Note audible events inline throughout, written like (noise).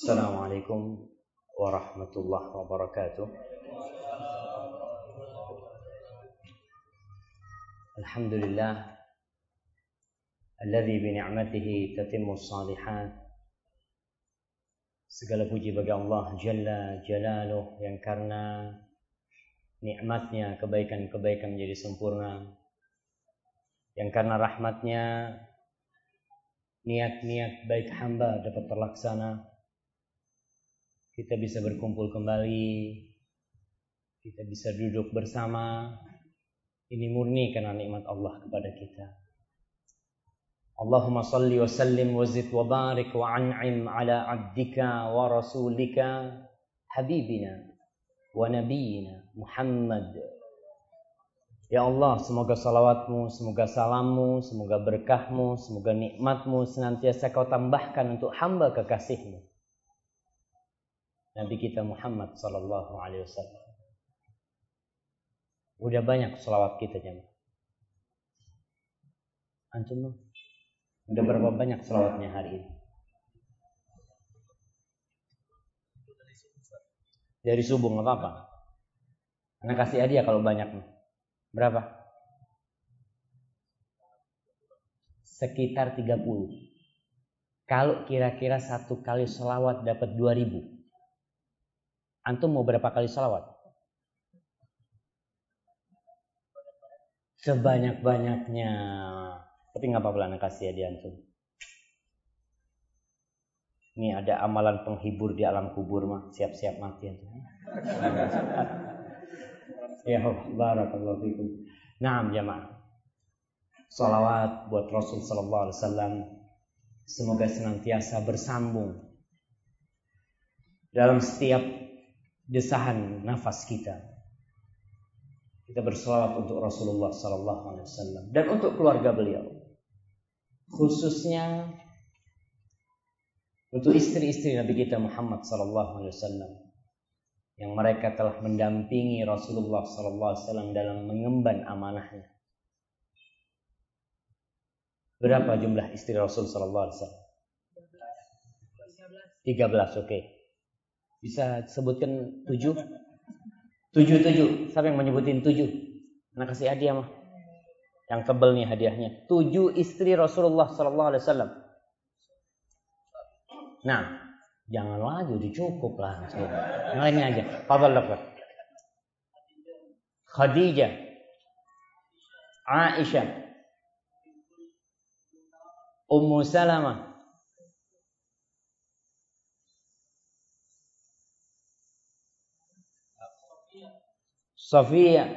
السلام عليكم ورحمة الله وبركاته الحمد لله الذي بنعمته تتم الصالحات Segala puji bagi Allah Jalla Jalaluh yang karena nikmatnya kebaikan-kebaikan menjadi sempurna. Yang karena rahmatnya niat-niat baik hamba dapat terlaksana. kita bisa berkumpul kembali, kita bisa duduk bersama. Ini murni karena nikmat Allah kepada kita. Allahumma salli wa sallim wa zid wa barik wa an'im ala abdika wa rasulika habibina wa nabiyina Muhammad Ya Allah, semoga salawatmu, semoga salammu, semoga berkahmu, semoga nikmatmu senantiasa kau tambahkan untuk hamba kekasihmu Nabi kita Muhammad Sallallahu Alaihi Wasallam. Udah banyak salawat kita jemaah. Antum Udah berapa banyak selawatnya hari ini? Dari subuh nggak apa-apa. Anak kasih hadiah kalau banyak. Berapa? Sekitar 30. Kalau kira-kira satu kali selawat dapat 2000. Antum mau berapa kali selawat? Sebanyak-banyaknya. Tapi nggak apa-apa anak kasih hadiah antum. Ini ada amalan penghibur di alam kubur mah, siap-siap mati (laughs) ya Allah, fikum. Naam jamaah. Salawat buat Rasul sallallahu alaihi wasallam. Semoga senantiasa bersambung dalam setiap desahan nafas kita. Kita berselawat untuk Rasulullah sallallahu alaihi wasallam dan untuk keluarga beliau khususnya untuk istri-istri Nabi kita Muhammad sallallahu alaihi wasallam yang mereka telah mendampingi Rasulullah sallallahu alaihi wasallam dalam mengemban amanahnya. Berapa jumlah istri Rasul sallallahu alaihi wasallam? 13, oke. Okay. Bisa sebutkan 7? 7 7. Siapa yang menyebutin 7? Anak kasih hadiah mah. Yang tebel nih hadiahnya. Tujuh istri Rasulullah Sallallahu Alaihi Wasallam. Nah, jangan lagi, udah cukup lah. Yang lainnya aja. Fadal dokter. Khadijah, Aisyah, Ummu Salamah, Sofia,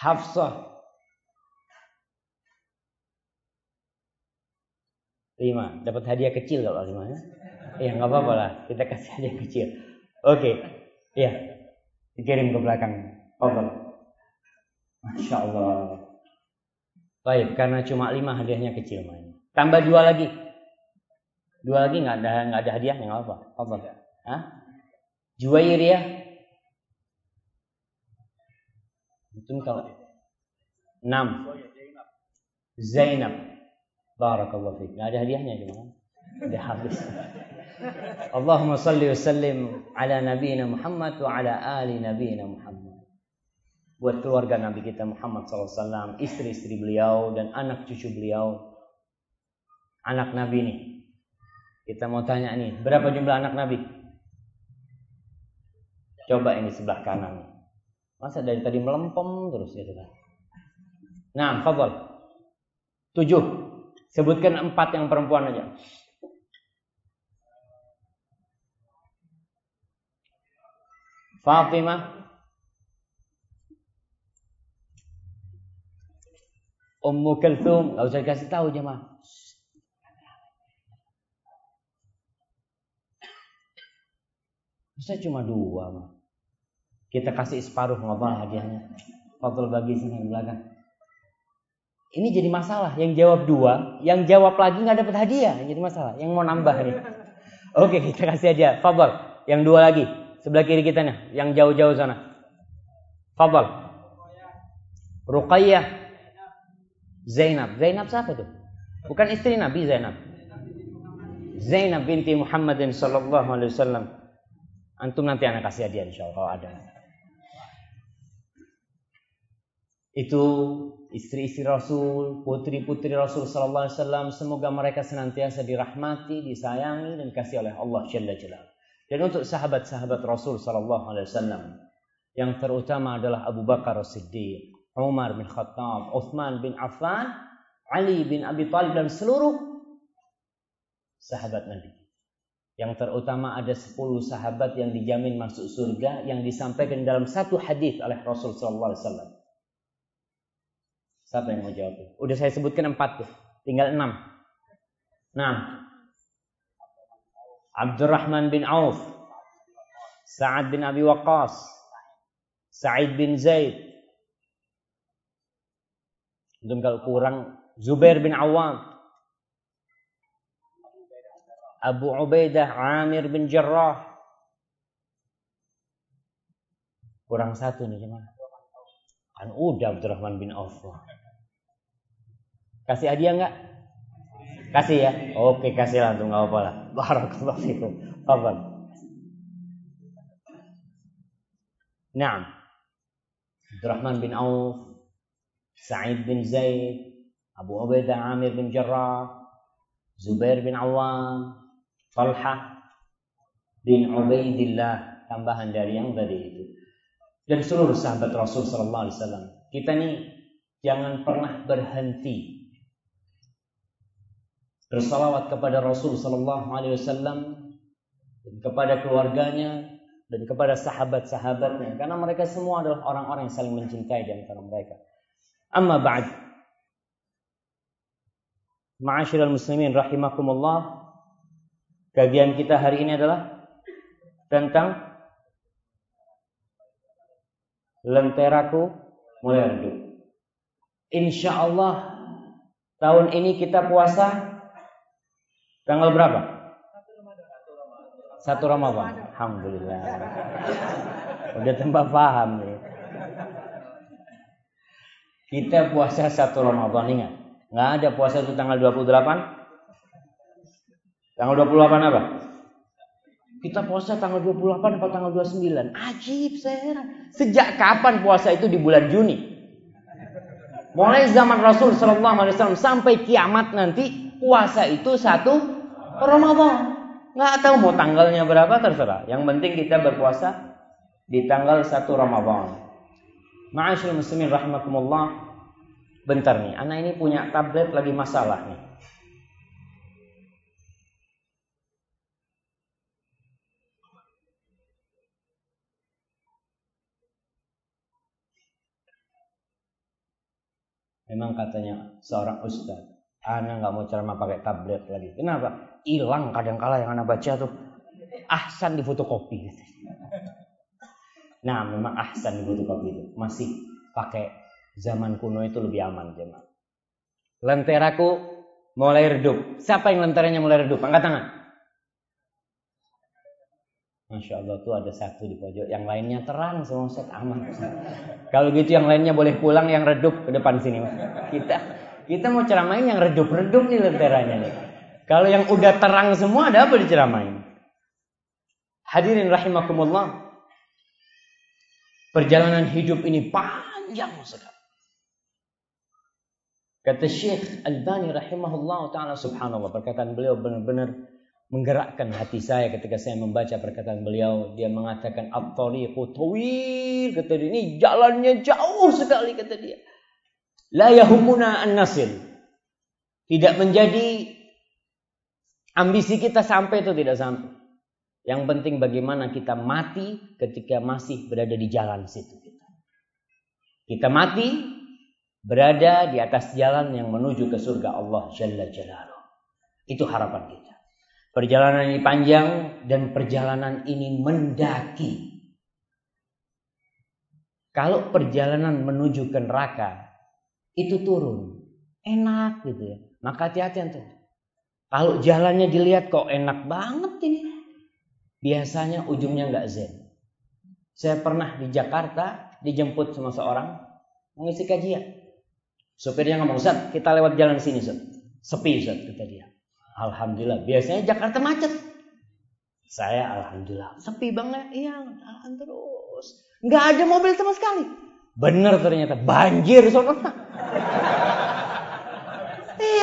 Hafsah. Lima. Dapat hadiah kecil kalau lima ya. Ya nggak apa-apa lah. Kita kasih hadiah kecil. Oke. Okay. Iya. Dikirim ke belakang. Over. Masya Allah. Baik, karena cuma lima hadiahnya kecil main. Tambah dua lagi. Dua lagi nggak ada nggak ada hadiahnya nggak apa. Over. Hah? Juwairiyah Itu kalau enam Zainab Barakallahu fiik. Enggak ada hadiahnya cuma. Udah habis. Allahumma salli wa sallim ala nabiyina Muhammad wa ala ali nabiyina Muhammad. Buat keluarga Nabi kita Muhammad SAW, istri-istri beliau dan anak cucu beliau. Anak Nabi nih. Kita mau tanya nih, berapa jumlah anak Nabi? Coba ini sebelah kanan. Masa dari tadi melempem terus gitu kan. Nah, fadal. Tujuh. Sebutkan empat yang perempuan aja. Fatimah. Ummu Kulthum, enggak usah kasih tahu jemaah. Saya cuma dua mah. Kita kasih separuh ngobrol hadiahnya. Fadl bagi sini belakang. Ini jadi masalah. Yang jawab dua, yang jawab lagi nggak dapat hadiah. Jadi masalah. Yang mau nambah nih. Oke, kita kasih hadiah. Fadl. Yang dua lagi. Sebelah kiri kita nih. Yang jauh-jauh sana. Fadl. Ruqayyah. Zainab. Zainab siapa tuh? Bukan istri Nabi Zainab. Zainab binti Muhammadin sallallahu alaihi wasallam. Antum nanti anak kasih hadiah insyaallah kalau ada. Itu istri-istri Rasul, putri-putri Rasul sallallahu alaihi wasallam, semoga mereka senantiasa dirahmati, disayangi dan kasih oleh Allah Jalla Jalla. Dan untuk sahabat-sahabat Rasul sallallahu alaihi wasallam yang terutama adalah Abu Bakar As-Siddiq, Umar bin Khattab, Uthman bin Affan, Ali bin Abi Thalib dan seluruh sahabat Nabi. Yang terutama ada 10 sahabat yang dijamin masuk surga yang disampaikan dalam satu hadis oleh Rasul sallallahu alaihi wasallam. Siapa yang mau jawab? Udah saya sebutkan empat tuh, tinggal enam. Nah, Abdurrahman bin Auf, Sa'ad bin Abi Waqqas, Sa'id bin Zaid. Itu kalau kurang Zubair bin Awam, Abu Ubaidah Amir bin Jarrah. Kurang satu nih gimana? Kan udah Abdurrahman bin Auf. Kasih hadiah enggak? Kasih ya? Oke, kasih langsung enggak apa-apa lah. Barakallahu fikum. Fadhal. Naam. Abdurrahman bin Auf, Sa'id bin Zaid, Abu Ubaidah Amir bin Jarrah, Zubair bin Awam, Talha bin Ubaidillah tambahan dari yang tadi itu dan seluruh sahabat Rasul Sallallahu Alaihi Wasallam kita nih jangan pernah berhenti bersalawat kepada Rasul Sallallahu Alaihi Wasallam dan kepada keluarganya dan kepada sahabat-sahabatnya karena mereka semua adalah orang-orang yang saling mencintai di antara mereka. Amma ba'd. Ma'asyiral muslimin rahimakumullah. Kajian kita hari ini adalah tentang lenteraku mulai redup. Insya Allah tahun ini kita puasa tanggal berapa? Satu Ramadan. Alhamdulillah. Udah tambah paham nih. Kita puasa satu Ramadan ingat. Nggak ada puasa itu tanggal 28 Tanggal 28 apa? Kita puasa tanggal 28 atau tanggal 29. Ajib, saya. Sejak kapan puasa itu di bulan Juni? Mulai zaman Rasul Sallallahu Alaihi Wasallam sampai kiamat nanti puasa itu satu Ramadan. Nggak tahu mau tanggalnya berapa terserah. Yang penting kita berpuasa di tanggal satu Ramadan. Ma'asyil muslimin rahimakumullah. Bentar nih, anak ini punya tablet lagi masalah nih. Memang katanya seorang ustaz, Ana nggak mau ceramah pakai tablet lagi. Kenapa? Hilang kadang-kala yang Ana baca tuh. Ahsan di fotokopi. Nah, memang ahsan di fotokopi itu. Masih pakai zaman kuno itu lebih aman, jemaah. Lenteraku mulai redup. Siapa yang lenteranya mulai redup? Angkat tangan. Masya Allah tuh ada satu di pojok, yang lainnya terang semua Ustaz aman. Kalau gitu yang lainnya boleh pulang yang redup ke depan sini. Kita kita mau ceramain yang redup-redup nih lenteranya nih. Kalau yang udah terang semua ada apa diceramain? Hadirin rahimakumullah. Perjalanan hidup ini panjang sekali. Kata Syekh Al-Bani rahimahullah taala subhanallah perkataan beliau benar-benar menggerakkan hati saya ketika saya membaca perkataan beliau. Dia mengatakan at-tariqu kata dia. Ini jalannya jauh sekali kata dia. La yahumuna an-nasil. Tidak menjadi ambisi kita sampai itu tidak sampai. Yang penting bagaimana kita mati ketika masih berada di jalan situ kita. Kita mati berada di atas jalan yang menuju ke surga Allah Jalla Jalaluh. Itu harapan kita. Perjalanan ini panjang dan perjalanan ini mendaki. Kalau perjalanan menuju ke neraka itu turun, enak gitu ya. Maka hati-hati tuh. Kalau jalannya dilihat kok enak banget ini. Biasanya ujungnya nggak zen. Saya pernah di Jakarta dijemput sama seorang mengisi kajian. Sopirnya ngomong, Ustaz, kita lewat jalan sini, Ustaz. Sepi, Ustaz, kata dia. Alhamdulillah. Biasanya Jakarta macet. Saya alhamdulillah sepi banget. Iya, jalan terus. Nggak ada mobil sama sekali. Bener ternyata banjir sono.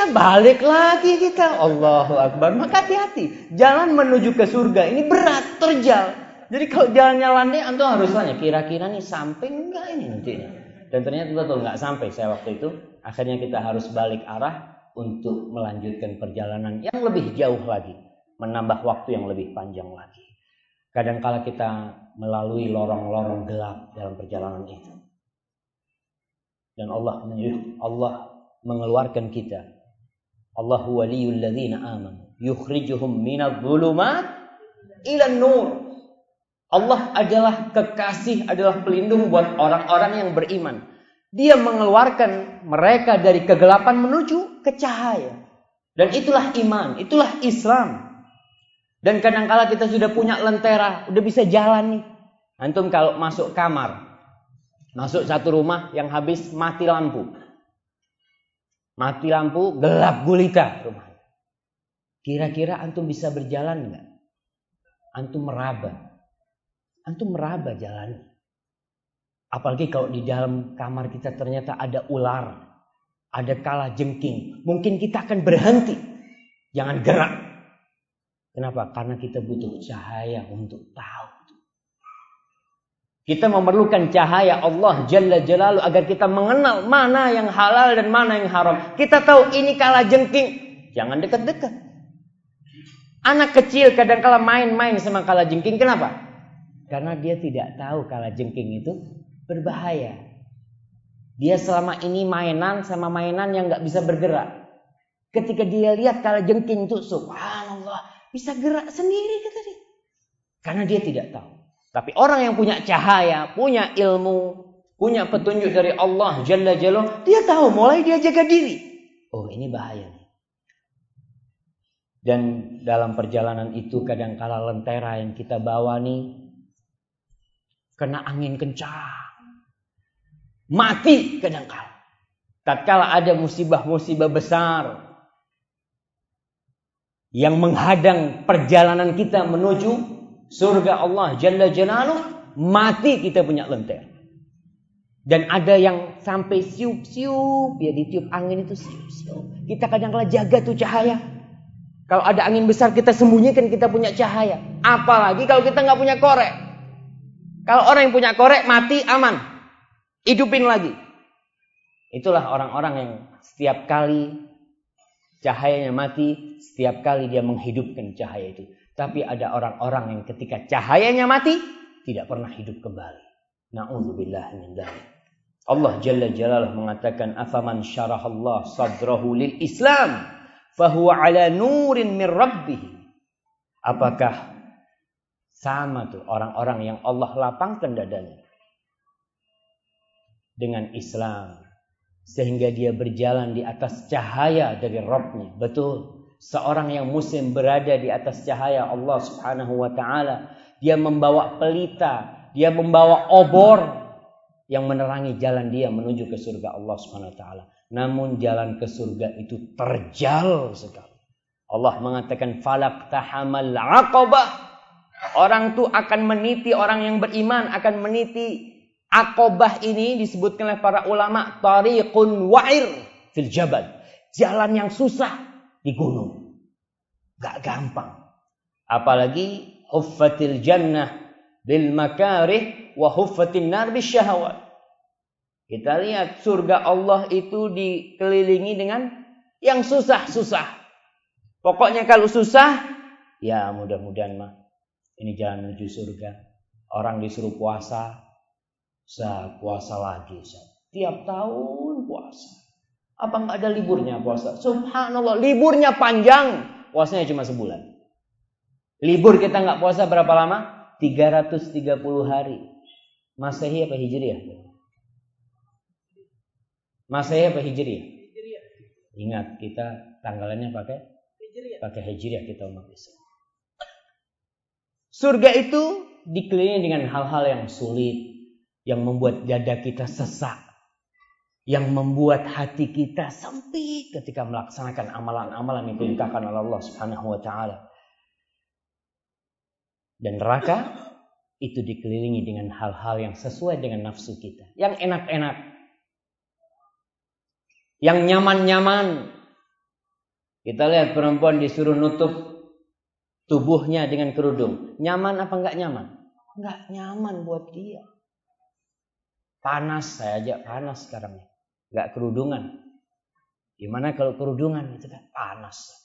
Iya balik lagi kita. Allahu Akbar. Maka hati-hati. Jalan menuju ke surga ini berat, terjal. Jadi kalau jalannya landai, antum harus tanya. Kira-kira nih sampai enggak ini nantinya. Dan ternyata betul nggak sampai saya waktu itu. Akhirnya kita harus balik arah untuk melanjutkan perjalanan yang lebih jauh lagi menambah waktu yang lebih panjang lagi. Kadangkala kita melalui lorong-lorong gelap dalam perjalanan itu. Dan Allah Allah mengeluarkan kita. Allahu waliyul ladzina amanu yukhrijuhum minadh dhulumat ila nur. Allah adalah kekasih, adalah pelindung buat orang-orang yang beriman. Dia mengeluarkan mereka dari kegelapan menuju ke cahaya. Dan itulah iman, itulah Islam. Dan kadangkala kita sudah punya lentera, udah bisa jalan nih. Antum kalau masuk kamar, masuk satu rumah yang habis mati lampu. Mati lampu, gelap gulita rumah. Kira-kira antum bisa berjalan nggak? Antum meraba. Antum meraba jalan. Apalagi kalau di dalam kamar kita ternyata ada ular, ada kala jengking. Mungkin kita akan berhenti. Jangan gerak. Kenapa? Karena kita butuh cahaya untuk tahu. Kita memerlukan cahaya Allah Jalla Jalalu agar kita mengenal mana yang halal dan mana yang haram. Kita tahu ini kala jengking. Jangan dekat-dekat. Anak kecil kadang-kala main-main sama kala jengking. Kenapa? Karena dia tidak tahu kala jengking itu berbahaya. Dia selama ini mainan sama mainan yang nggak bisa bergerak. Ketika dia lihat kala jengking itu, subhanallah, bisa gerak sendiri kata dia. Karena dia tidak tahu. Tapi orang yang punya cahaya, punya ilmu, punya petunjuk dari Allah Jalla Jalla, dia tahu mulai dia jaga diri. Oh ini bahaya nih. Dan dalam perjalanan itu kadang-kala lentera yang kita bawa nih kena angin kencang. Mati kadang-kala. Tatkala ada musibah-musibah besar, yang menghadang perjalanan kita menuju surga Allah Jalla Jalaluh, mati kita punya lentera. Dan ada yang sampai siup-siup, ya ditiup angin itu siup-siup. Kita kadang-kadang jaga tuh cahaya. Kalau ada angin besar kita sembunyikan kita punya cahaya. Apalagi kalau kita nggak punya korek. Kalau orang yang punya korek mati aman. Hidupin lagi. Itulah orang-orang yang setiap kali cahayanya mati, setiap kali dia menghidupkan cahaya itu. Tapi ada orang-orang yang ketika cahayanya mati, tidak pernah hidup kembali. Na'udzubillah min Allah Jalla Jalaluh mengatakan afaman syarahallah sadrahu lil Islam fahuwa ala nurin min rabbih. Apakah sama tuh orang-orang yang Allah lapangkan dadanya dengan Islam sehingga dia berjalan di atas cahaya dari Rabbnya. Betul. Seorang yang muslim berada di atas cahaya Allah Subhanahu wa taala, dia membawa pelita, dia membawa obor yang menerangi jalan dia menuju ke surga Allah Subhanahu wa taala. Namun jalan ke surga itu terjal sekali. Allah mengatakan falak tahamal aqabah. Orang itu akan meniti orang yang beriman akan meniti Akobah ini disebutkan oleh para ulama tariqun wa'ir fil jabal. Jalan yang susah di gunung. Gak gampang. Apalagi huffatil jannah bil makarih wa huffatin nar syahwat. Kita lihat surga Allah itu dikelilingi dengan yang susah-susah. Pokoknya kalau susah, ya mudah-mudahan mah ini jalan menuju surga. Orang disuruh puasa, saya puasa lagi. Saya. Tiap tahun puasa. Apa nggak ada liburnya puasa? Subhanallah, liburnya panjang. Puasanya cuma sebulan. Libur kita nggak puasa berapa lama? 330 hari. Masehi apa Hijriah? Masehi apa Hijriah? Ingat kita tanggalannya pakai pakai Hijriah kita umat Islam. Surga itu dikelilingi dengan hal-hal yang sulit, yang membuat dada kita sesak. Yang membuat hati kita sempit ketika melaksanakan amalan-amalan yang diperintahkan oleh Allah Subhanahu wa taala. Dan neraka itu dikelilingi dengan hal-hal yang sesuai dengan nafsu kita, yang enak-enak, yang nyaman-nyaman. Kita lihat perempuan disuruh nutup tubuhnya dengan kerudung. Nyaman apa enggak nyaman? Enggak nyaman buat dia. Panas saya aja panas sekarang. Enggak kerudungan. Gimana kalau kerudungan itu kan panas.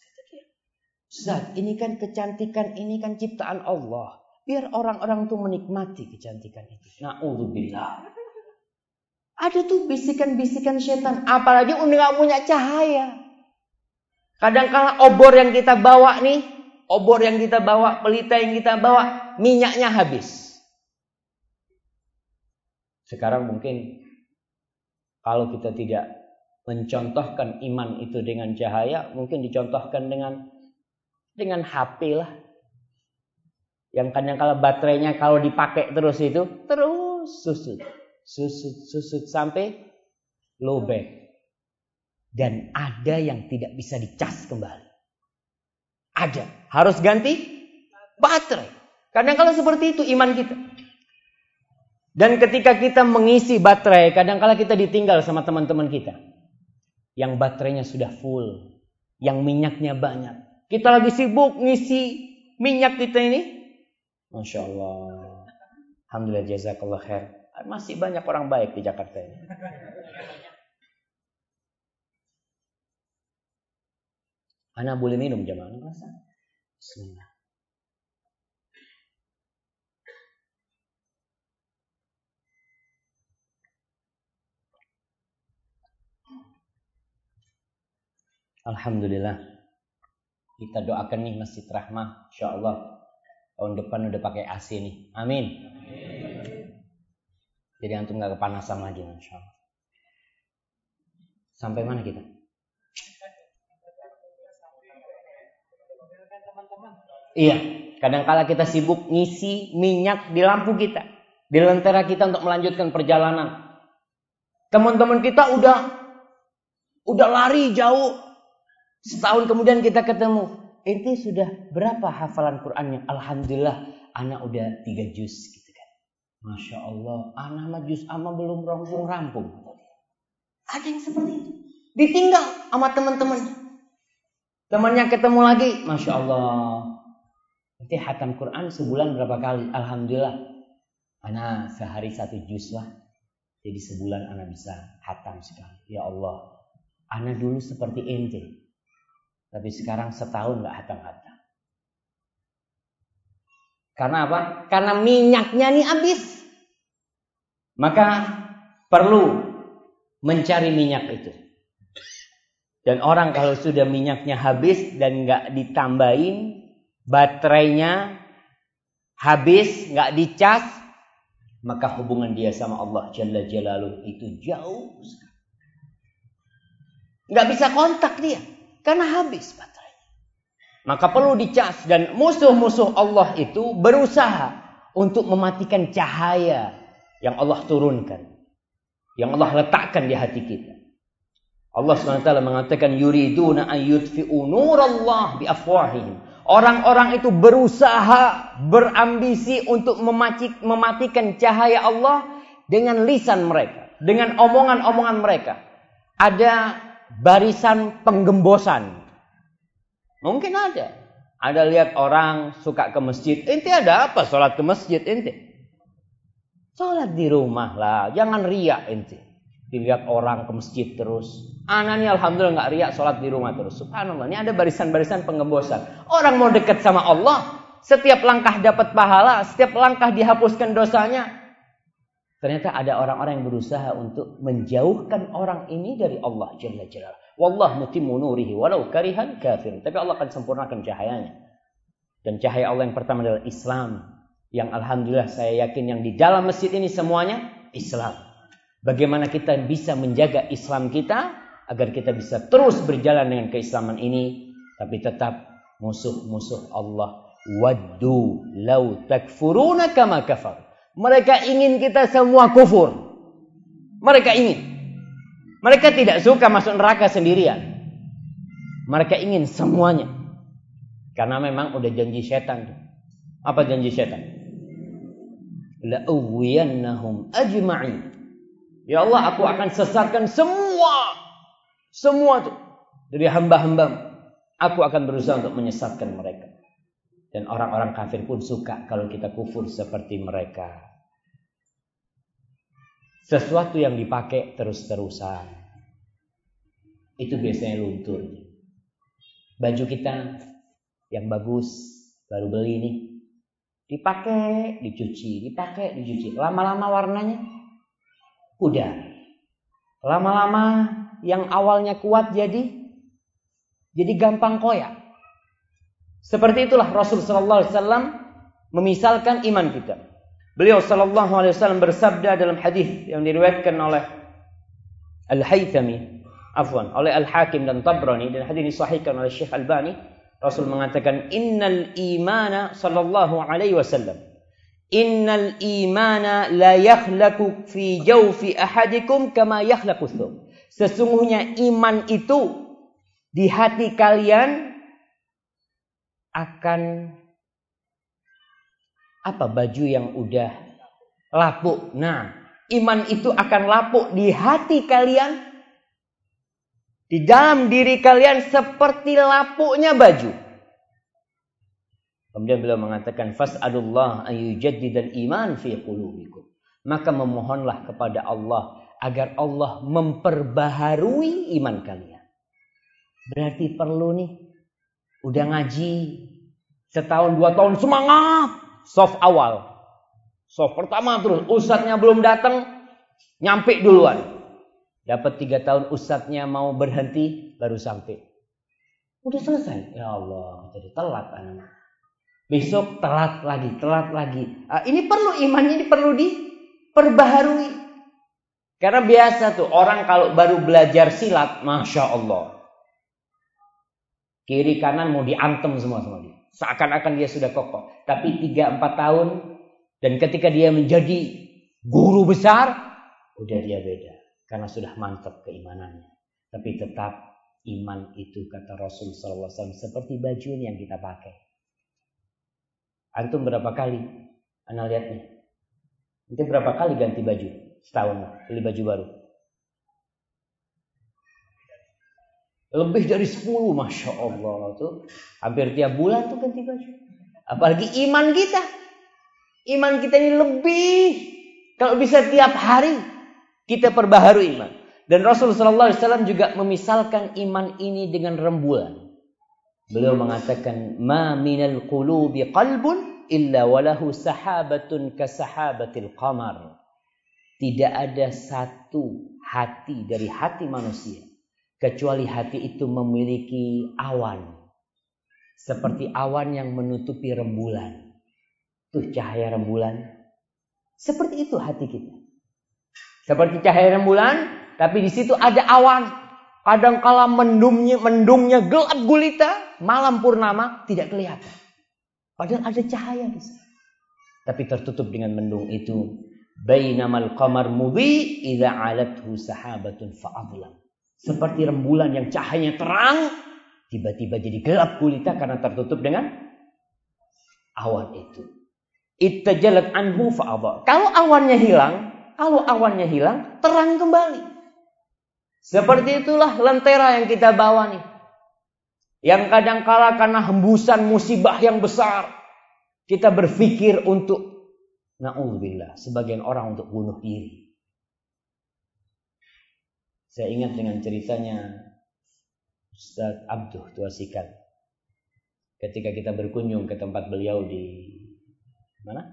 Ustaz, ini kan kecantikan, ini kan ciptaan Allah. Biar orang-orang tuh menikmati kecantikan itu. Na'udzubillah. Ada tuh bisikan-bisikan setan. Apalagi udah gak punya cahaya. Kadang-kala obor yang kita bawa nih. Obor yang kita bawa, pelita yang kita bawa. Minyaknya habis. Sekarang mungkin kalau kita tidak mencontohkan iman itu dengan cahaya, mungkin dicontohkan dengan dengan HP lah. Yang kadang kala baterainya kalau dipakai terus itu terus susut susut, susut sampai lobek. Dan ada yang tidak bisa dicas kembali. Ada. Harus ganti baterai. Kadang kala seperti itu iman kita. Dan ketika kita mengisi baterai, kadang kala kita ditinggal sama teman-teman kita. Yang baterainya sudah full. Yang minyaknya banyak. Kita lagi sibuk ngisi minyak kita ini. Masya Allah. Alhamdulillah jazakallah khair. Masih banyak orang baik di Jakarta ini. Anak boleh minum rasa. Bismillah. Alhamdulillah. Kita doakan nih Masjid Rahmah. Insya Allah tahun depan udah pakai AC nih. Amin. Jadi antum nggak kepanasan lagi, insya Allah. Sampai mana kita? Iya, kadang-kala kita sibuk ngisi minyak di lampu kita, di lentera kita untuk melanjutkan perjalanan. Teman-teman kita udah udah lari jauh. Setahun kemudian kita ketemu. Inti sudah berapa hafalan Qurannya? Alhamdulillah, anak udah tiga juz. Masya Allah, anak mah jus ama belum rampung-rampung. Ada yang seperti itu. Ditinggal sama teman-teman. Temannya ketemu lagi, Masya Allah. Nanti hatam Quran sebulan berapa kali? Alhamdulillah. Anak sehari satu juz lah. Jadi sebulan anak bisa hatam sekali. Ya Allah. Anak dulu seperti ente. Tapi sekarang setahun gak hatam-hatam. Karena apa? Karena minyaknya nih habis. Maka perlu mencari minyak itu. Dan orang kalau sudah minyaknya habis dan nggak ditambahin, baterainya habis, nggak dicas, maka hubungan dia sama Allah Jalla Jalaluh itu jauh Nggak bisa kontak dia, karena habis baterai. Maka perlu dicas dan musuh-musuh Allah itu berusaha untuk mematikan cahaya yang Allah turunkan. Yang Allah letakkan di hati kita. Allah SWT mengatakan yuriduna an yutfi'u nurallah bi afwahihim. Orang-orang itu berusaha, berambisi untuk mematikan cahaya Allah dengan lisan mereka, dengan omongan-omongan mereka. Ada barisan penggembosan Mungkin ada. Ada lihat orang suka ke masjid. Inti ada apa sholat ke masjid inti? Sholat di rumah lah. Jangan riak inti. Dilihat orang ke masjid terus. Anaknya alhamdulillah nggak riak sholat di rumah terus. Subhanallah. Ini ada barisan-barisan pengembosan. Orang mau dekat sama Allah. Setiap langkah dapat pahala. Setiap langkah dihapuskan dosanya. Ternyata ada orang-orang yang berusaha untuk menjauhkan orang ini dari Allah Jalla Jalla. Wallah mutimmu nurihi walau karihan kafir. Tapi Allah akan sempurnakan cahayanya. Dan cahaya Allah yang pertama adalah Islam. Yang Alhamdulillah saya yakin yang di dalam masjid ini semuanya Islam. Bagaimana kita bisa menjaga Islam kita agar kita bisa terus berjalan dengan keislaman ini. Tapi tetap musuh-musuh Allah. Waddu lau takfuruna kama kafar. Mereka ingin kita semua kufur. Mereka ingin. Mereka tidak suka masuk neraka sendirian. Mereka ingin semuanya. Karena memang udah janji setan. Apa janji setan? La'uwiyannahum ajma'in. Ya Allah, aku akan sesatkan semua. Semua tuh. Dari hamba-hamba. Aku akan berusaha untuk menyesatkan mereka. Dan orang-orang kafir pun suka kalau kita kufur seperti mereka. Sesuatu yang dipakai terus-terusan. Itu biasanya luntur. Baju kita yang bagus, baru beli nih. Dipakai, dicuci, dipakai, dicuci. Lama-lama warnanya pudar. Lama-lama yang awalnya kuat jadi jadi gampang koyak. Seperti itulah Rasul sallallahu alaihi memisalkan iman kita. Beliau sallallahu alaihi wasallam bersabda dalam hadis yang diriwayatkan oleh Al-Haythami, afwan, oleh Al-Hakim dan Tabrani dan hadis disahihkan oleh Syekh Albani, Rasul mengatakan innal imana sallallahu alaihi wasallam Innal imana la yakhlaqu fi jawfi ahadikum kama yakhlaqu thum. Sesungguhnya iman itu di hati kalian akan apa baju yang udah lapuk. Nah, iman itu akan lapuk di hati kalian. Di dalam diri kalian seperti lapuknya baju. Kemudian beliau mengatakan fas'alullah ayyujaddidal iman fi qulubikum. Maka memohonlah kepada Allah agar Allah memperbaharui iman kalian. Berarti perlu nih udah ngaji setahun dua tahun semangat soft awal. Soft pertama terus, ustadznya belum datang, nyampe duluan. Dapat tiga tahun ustadznya mau berhenti, baru sampai. Udah selesai. Ya Allah, jadi telat anak. Besok telat lagi, telat lagi. Ah, ini perlu imannya ini perlu diperbaharui. Karena biasa tuh orang kalau baru belajar silat, masya Allah, kiri kanan mau diantem semua sama dia. Seakan-akan dia sudah kokoh. Tapi 3-4 tahun dan ketika dia menjadi guru besar, udah dia beda. Karena sudah mantap keimanannya. Tapi tetap iman itu kata Rasul SAW seperti baju yang kita pakai. Antum berapa kali? Anda lihat nih. Nanti berapa kali ganti baju? Setahun beli baju baru. Lebih dari 10 Masya Allah tuh. Hampir tiap bulan tuh ganti baju. Apalagi iman kita. Iman kita ini lebih. Kalau bisa tiap hari kita perbaharui iman. Dan Rasulullah SAW juga memisalkan iman ini dengan rembulan. Beliau mengatakan, Ma minal qulubi qalbun illa walahu sahabatun kasahabatil qamar. Tidak ada satu hati dari hati manusia kecuali hati itu memiliki awan seperti awan yang menutupi rembulan. Tuh cahaya rembulan. Seperti itu hati kita. Seperti cahaya rembulan, tapi di situ ada awan. Kadangkala mendungnya, mendungnya gelap gulita, malam purnama tidak kelihatan. Padahal ada cahaya di sana. Tapi tertutup dengan mendung itu. Bainamal qamar mudhi idza alathu sahabatun fa'adlam. Seperti rembulan yang cahayanya terang, tiba-tiba jadi gelap gulita karena tertutup dengan awan itu. Ittajalat anhu fa'adha. Kalau awannya hilang, kalau awannya hilang, terang kembali. Seperti itulah lentera yang kita bawa nih. Yang kadang kala karena hembusan musibah yang besar, kita berpikir untuk naudzubillah, sebagian orang untuk bunuh diri. Saya ingat dengan ceritanya Ustaz Abduh Tuasikan. Ketika kita berkunjung ke tempat beliau di mana?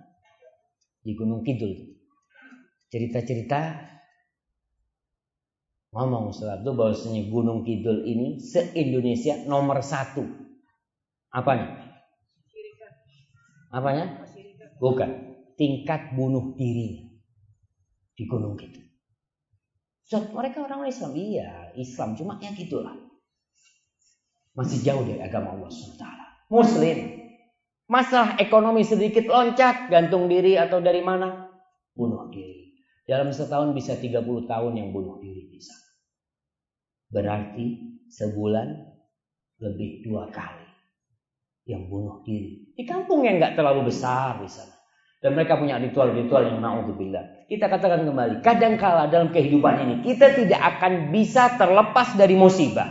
Di Gunung Kidul. Cerita-cerita ngomong Ustaz Abduh bahwasanya Gunung Kidul ini se-Indonesia nomor satu. Apanya? Apanya? Bukan. Tingkat bunuh diri di Gunung Kidul. Ustaz, mereka orang Islam. Iya, Islam. Cuma ya gitulah. Masih jauh dari agama Allah SWT. Muslim. Masalah ekonomi sedikit loncat. Gantung diri atau dari mana? Bunuh diri. Dalam setahun bisa 30 tahun yang bunuh diri bisa. Berarti sebulan lebih dua kali yang bunuh diri. Di kampung yang nggak terlalu besar di sana. Dan mereka punya ritual-ritual yang na'udzubillah. Kita katakan kembali, kadangkala dalam kehidupan ini kita tidak akan bisa terlepas dari musibah.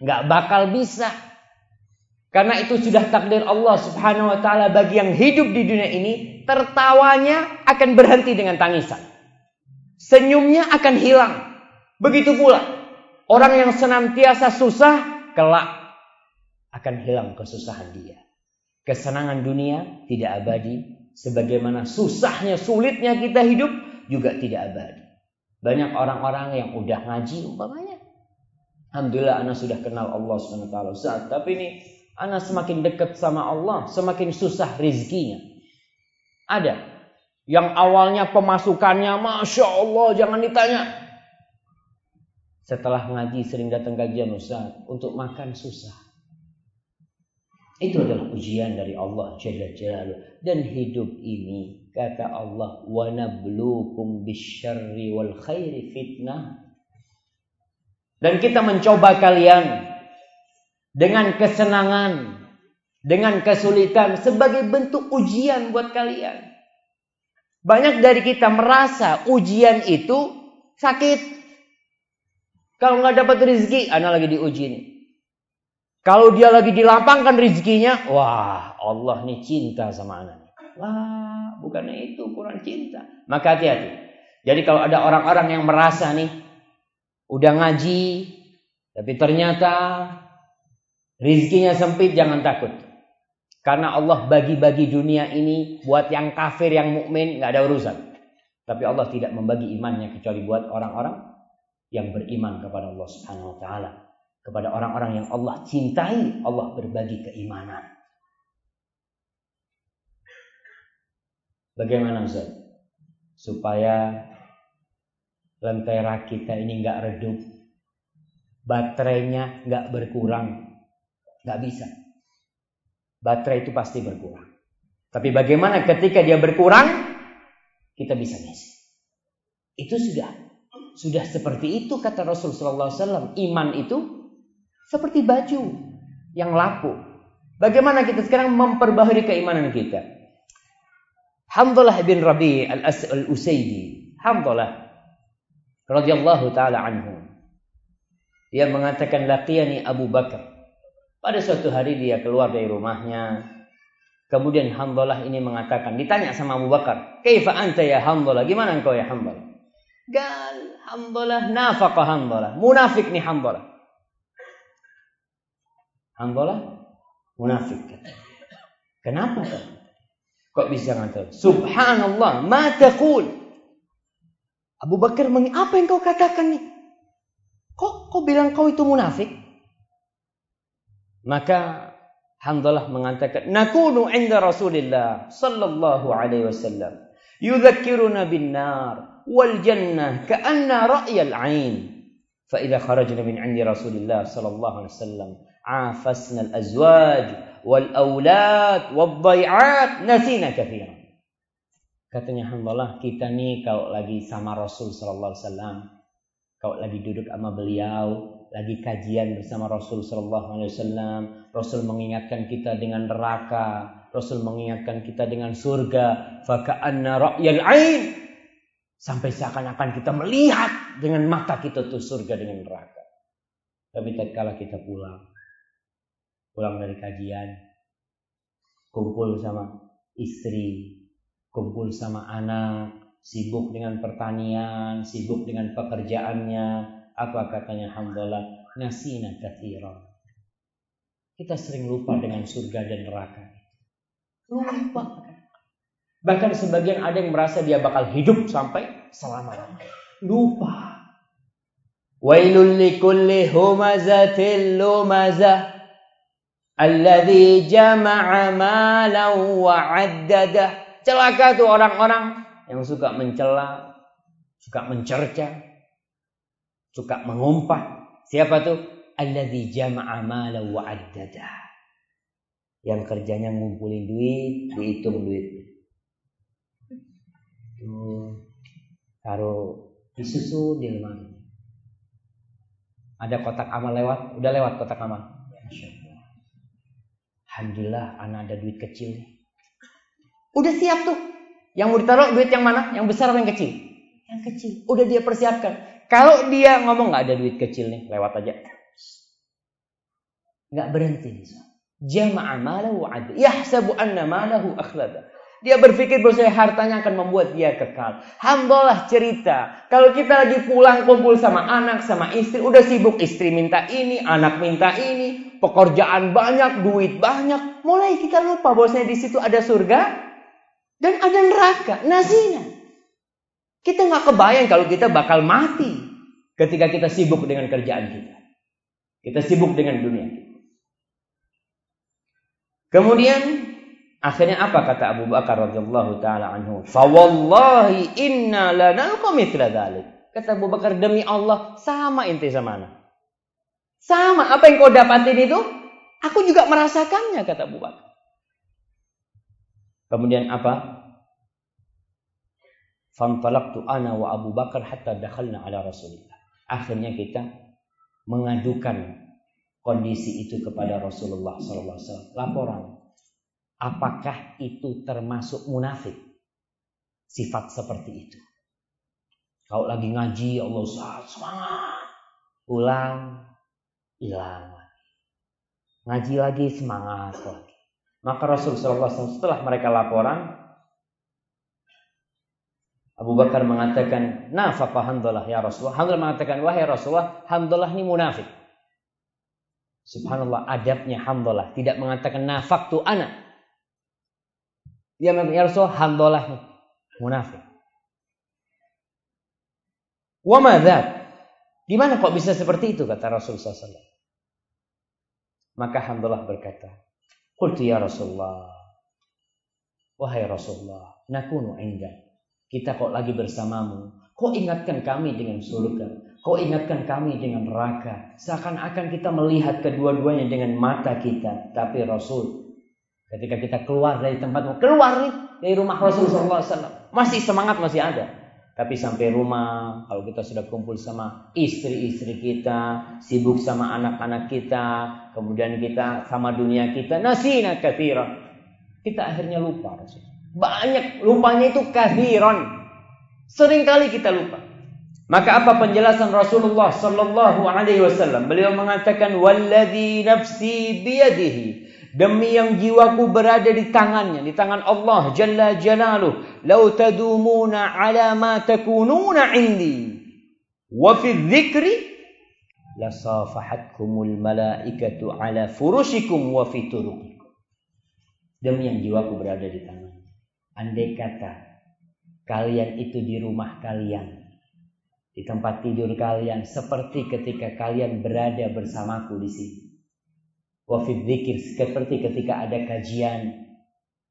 Nggak bakal bisa. Karena itu sudah takdir Allah subhanahu wa ta'ala bagi yang hidup di dunia ini, tertawanya akan berhenti dengan tangisan. Senyumnya akan hilang. Begitu pula, orang yang senantiasa susah, kelak akan hilang kesusahan dia. Kesenangan dunia tidak abadi, sebagaimana susahnya, sulitnya kita hidup juga tidak abadi. Banyak orang-orang yang udah ngaji umpamanya. Alhamdulillah anak sudah kenal Allah SWT. Saat, tapi ini anak semakin dekat sama Allah, semakin susah rizkinya. Ada yang awalnya pemasukannya Masya Allah jangan ditanya. Setelah ngaji sering datang kajian Ustaz. Untuk makan susah. Itu adalah ujian dari Allah Jalla Jalaluh. Dan hidup ini kata Allah wa nabluukum bisyarri wal khairi fitnah. Dan kita mencoba kalian dengan kesenangan, dengan kesulitan sebagai bentuk ujian buat kalian. Banyak dari kita merasa ujian itu sakit. Kalau nggak dapat rezeki, anak lagi diuji nih. Kalau dia lagi dilapangkan rezekinya, wah Allah nih cinta sama anak. Wah, bukannya itu kurang cinta. Maka hati-hati. Jadi kalau ada orang-orang yang merasa nih udah ngaji, tapi ternyata rezekinya sempit, jangan takut. Karena Allah bagi-bagi dunia ini buat yang kafir, yang mukmin nggak ada urusan. Tapi Allah tidak membagi imannya kecuali buat orang-orang yang beriman kepada Allah Subhanahu wa taala kepada orang-orang yang Allah cintai, Allah berbagi keimanan. Bagaimana Ustaz? Supaya lentera kita ini nggak redup, baterainya nggak berkurang, nggak bisa. Baterai itu pasti berkurang. Tapi bagaimana ketika dia berkurang, kita bisa ngisi. Itu sudah sudah seperti itu kata Rasulullah SAW. Iman itu seperti baju yang laku. Bagaimana kita sekarang memperbaharui keimanan kita? Hamdullah bin Rabi al-Usaidi. Hamdullah radhiyallahu taala anhu. Dia mengatakan laqiyani Abu Bakar. Pada suatu hari dia keluar dari rumahnya. Kemudian Hamdullah ini mengatakan, ditanya sama Abu Bakar, "Kaifa anta ya Hamdullah? Gimana engkau ya Hamdullah?" Gal, Hamdullah nafaqa Hamdullah. Munafik nih Hamdullah. Hanzalah munafik. Kenapa? Kok bisa ngatain? Subhanallah, ma taqul? Abu Bakar apa yang kau katakan nih? Kok kau bilang kau itu munafik? Maka Hamdalah mengatakan, "Nakunu 'inda Rasulillah sallallahu alaihi wasallam, yudzakkiruna bin nar wal jannah ka'anna 'ain." Fa idza kharajna min 'indi Rasulillah sallallahu alaihi wasallam عافسنا الأزواج والأولاد والضيعات نسينا كثيرا Katanya Alhamdulillah kita nih kalau lagi sama Rasul Sallallahu Alaihi Wasallam, kalau lagi duduk sama beliau, lagi kajian bersama Rasul Sallallahu Alaihi Wasallam, Rasul mengingatkan kita dengan neraka, Rasul mengingatkan kita dengan surga, faka'anna ra'yal ain. Sampai seakan-akan kita melihat dengan mata kita tuh surga dengan neraka. Tapi tatkala kita pulang, pulang dari kajian, kumpul sama istri, kumpul sama anak, sibuk dengan pertanian, sibuk dengan pekerjaannya, apa katanya Alhamdulillah, nasina kathira. Kita sering lupa dengan surga dan neraka. Lupa. Bahkan sebagian ada yang merasa dia bakal hidup sampai selama-lamanya. Lupa. Wailul likulli humazatil lumazah Alladhi jama'a malau wa'addadah. Celaka tuh orang-orang yang suka mencela, suka mencerca, suka mengumpat. Siapa tuh? Alladhi jama'a malau wa'addadah. Yang kerjanya ngumpulin duit, dihitung duit. Tuh, taruh disusun di lemari. Ada kotak amal lewat? Udah lewat kotak amal? Alhamdulillah anak ada duit kecil Udah siap tuh. Yang mau ditaruh duit yang mana? Yang besar atau yang kecil? Yang kecil. Udah dia persiapkan. Kalau dia ngomong nggak ada duit kecil nih, lewat aja. Nggak berhenti. Jama'a malahu adl. Yahsabu anna malahu akhlada. Dia berpikir bahwa hartanya akan membuat dia kekal. Hamdalah cerita. Kalau kita lagi pulang kumpul sama anak, sama istri. Udah sibuk istri minta ini, anak minta ini. Pekerjaan banyak, duit banyak. Mulai kita lupa bahwasanya di situ ada surga dan ada neraka. Nazina. Kita nggak kebayang kalau kita bakal mati ketika kita sibuk dengan kerjaan kita. Kita sibuk dengan dunia. Kemudian akhirnya apa kata Abu Bakar radhiyallahu taala anhu? "Fa wallahi inna lanalqa mithla dzalik." Kata Abu Bakar demi Allah sama inti sama anak. Sama apa yang kau dapatin itu, aku juga merasakannya kata Abu Bakar. Kemudian apa? Fantalaqtu ana wa Abu Bakar hatta dakhalna ala Rasulillah. Akhirnya kita mengadukan kondisi itu kepada Rasulullah SAW. Laporan. Apakah itu termasuk munafik? Sifat seperti itu. Kalau lagi ngaji, Allah semangat. Ulang, hilang Ngaji lagi, semangat lagi. Maka Rasulullah SAW setelah mereka laporan, Abu Bakar mengatakan, Nafaqah hamdalah ya Rasulullah. Hamdalah mengatakan, wahai Rasulullah, hamdalah ini munafik. Subhanallah adabnya hamdalah. Tidak mengatakan nafak tu anak. Dia ya Rasul hamdalah munafik. Wa? Di mana kok bisa seperti itu kata Rasul SAW. Maka hamdalah berkata, Qultu ya Rasulullah. Wahai Rasulullah, nakunu indah. Kita kok lagi bersamamu. Kok ingatkan kami dengan surga? Kau ingatkan kami dengan neraka. Seakan-akan kita melihat kedua-duanya dengan mata kita. Tapi Rasul, ketika kita keluar dari tempat, keluar nih dari rumah Rasul SAW. Masih semangat, masih ada. Tapi sampai rumah, kalau kita sudah kumpul sama istri-istri kita, sibuk sama anak-anak kita, kemudian kita sama dunia kita, nasina kathiran. Kita akhirnya lupa. Banyak lupanya itu kathiran. Seringkali kita lupa. Maka apa penjelasan Rasulullah sallallahu alaihi wasallam? Beliau mengatakan walladzi nafsi biyadihi demi yang jiwaku berada di tangannya, di tangan Allah jalla jalaluh. Lau tadumuna ala ma takununa indi wa fi dzikri lasafahatkumul malaikatu ala furushikum wa fi. Demi yang jiwaku berada di tangan. Andai kata kalian itu di rumah kalian di tempat tidur kalian seperti ketika kalian berada bersamaku di sini. Wafid dzikir seperti ketika ada kajian,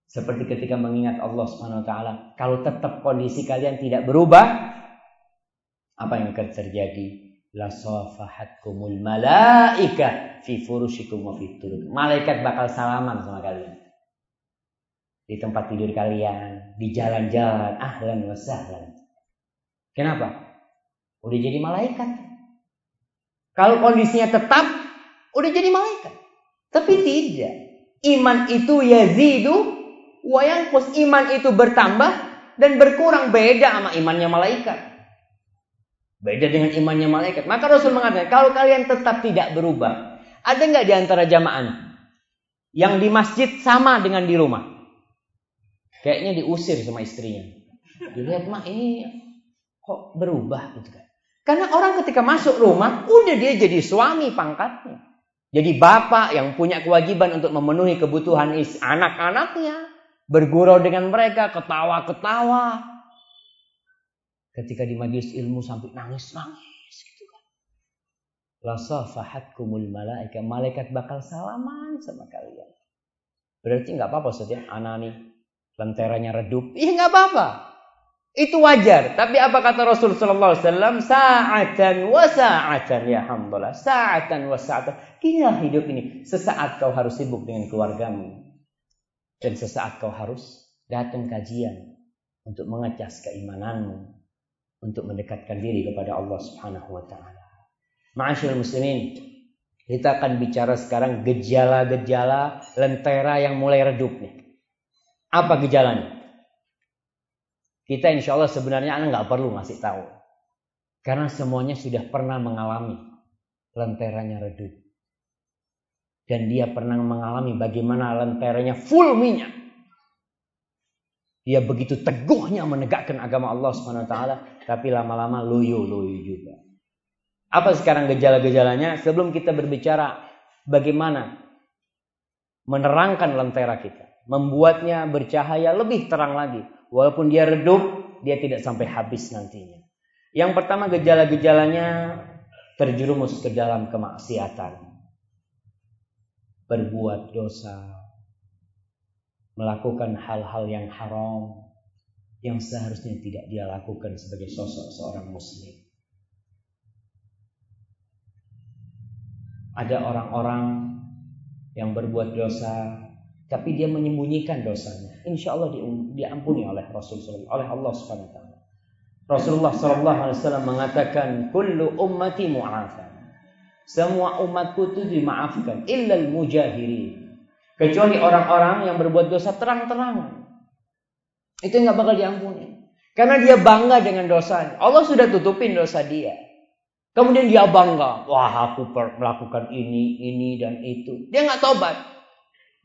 seperti ketika mengingat Allah Subhanahu wa taala. Kalau tetap kondisi kalian tidak berubah, apa yang akan terjadi? La safahatkumul malaika fi furushikum wa Malaikat bakal salaman sama kalian. Di tempat tidur kalian, di jalan-jalan, ahlan wa sahlan. Kenapa? udah jadi malaikat. Kalau kondisinya tetap, udah jadi malaikat. Tapi tidak. Iman itu yazidu wayangkus. Iman itu bertambah dan berkurang. Beda sama imannya malaikat. Beda dengan imannya malaikat. Maka Rasul mengatakan, kalau kalian tetap tidak berubah, ada nggak di antara jamaah yang di masjid sama dengan di rumah? Kayaknya diusir sama istrinya. Dilihat mah ini kok berubah gitu kan. Karena orang ketika masuk rumah, udah dia jadi suami pangkatnya. Jadi bapak yang punya kewajiban untuk memenuhi kebutuhan anak-anaknya. Bergurau dengan mereka, ketawa-ketawa. Ketika di majlis ilmu sampai nangis-nangis. Gitu kan. Lasafahatkumul malaika. Malaikat bakal salaman sama kalian. Berarti nggak apa-apa Ustaz ya. Anak nih lenteranya redup. Iya nggak apa-apa. Itu wajar. Tapi apa kata Rasul sallallahu alaihi wasallam? Sa'atan wa sa'atan ya hamdalah. Sa'atan wa sa'atan. Inilah hidup ini. Sesaat kau harus sibuk dengan keluargamu. Dan sesaat kau harus datang kajian untuk mengecas keimananmu, untuk mendekatkan diri kepada Allah Subhanahu wa taala. Ma'asyil muslimin, kita akan bicara sekarang gejala-gejala lentera yang mulai redup nih. Apa gejalanya? Kita insya Allah sebenarnya anak nggak perlu ngasih tahu. Karena semuanya sudah pernah mengalami lenteranya redup. Dan dia pernah mengalami bagaimana lenteranya full minyak. Dia begitu teguhnya menegakkan agama Allah taala, tapi lama-lama loyo-loyo juga. Apa sekarang gejala-gejalanya? Sebelum kita berbicara bagaimana menerangkan lentera kita, membuatnya bercahaya lebih terang lagi, walaupun dia redup, dia tidak sampai habis nantinya. Yang pertama gejala-gejalanya terjerumus ke dalam kemaksiatan. Berbuat dosa, melakukan hal-hal yang haram yang seharusnya tidak dia lakukan sebagai sosok seorang muslim. Ada orang-orang yang berbuat dosa, tapi dia menyembunyikan dosanya. Insya Allah diampuni oleh Rasulullah, oleh Allah Taala. Rasulullah Wasallam mengatakan, "Kullu ummati mu'afa." Semua umatku itu dimaafkan, illal mujahirin. Kecuali orang-orang yang berbuat dosa terang-terangan. Itu nggak bakal diampuni. Karena dia bangga dengan dosanya. Allah sudah tutupin dosa dia. Kemudian dia bangga, wah aku melakukan ini, ini dan itu. Dia nggak tobat.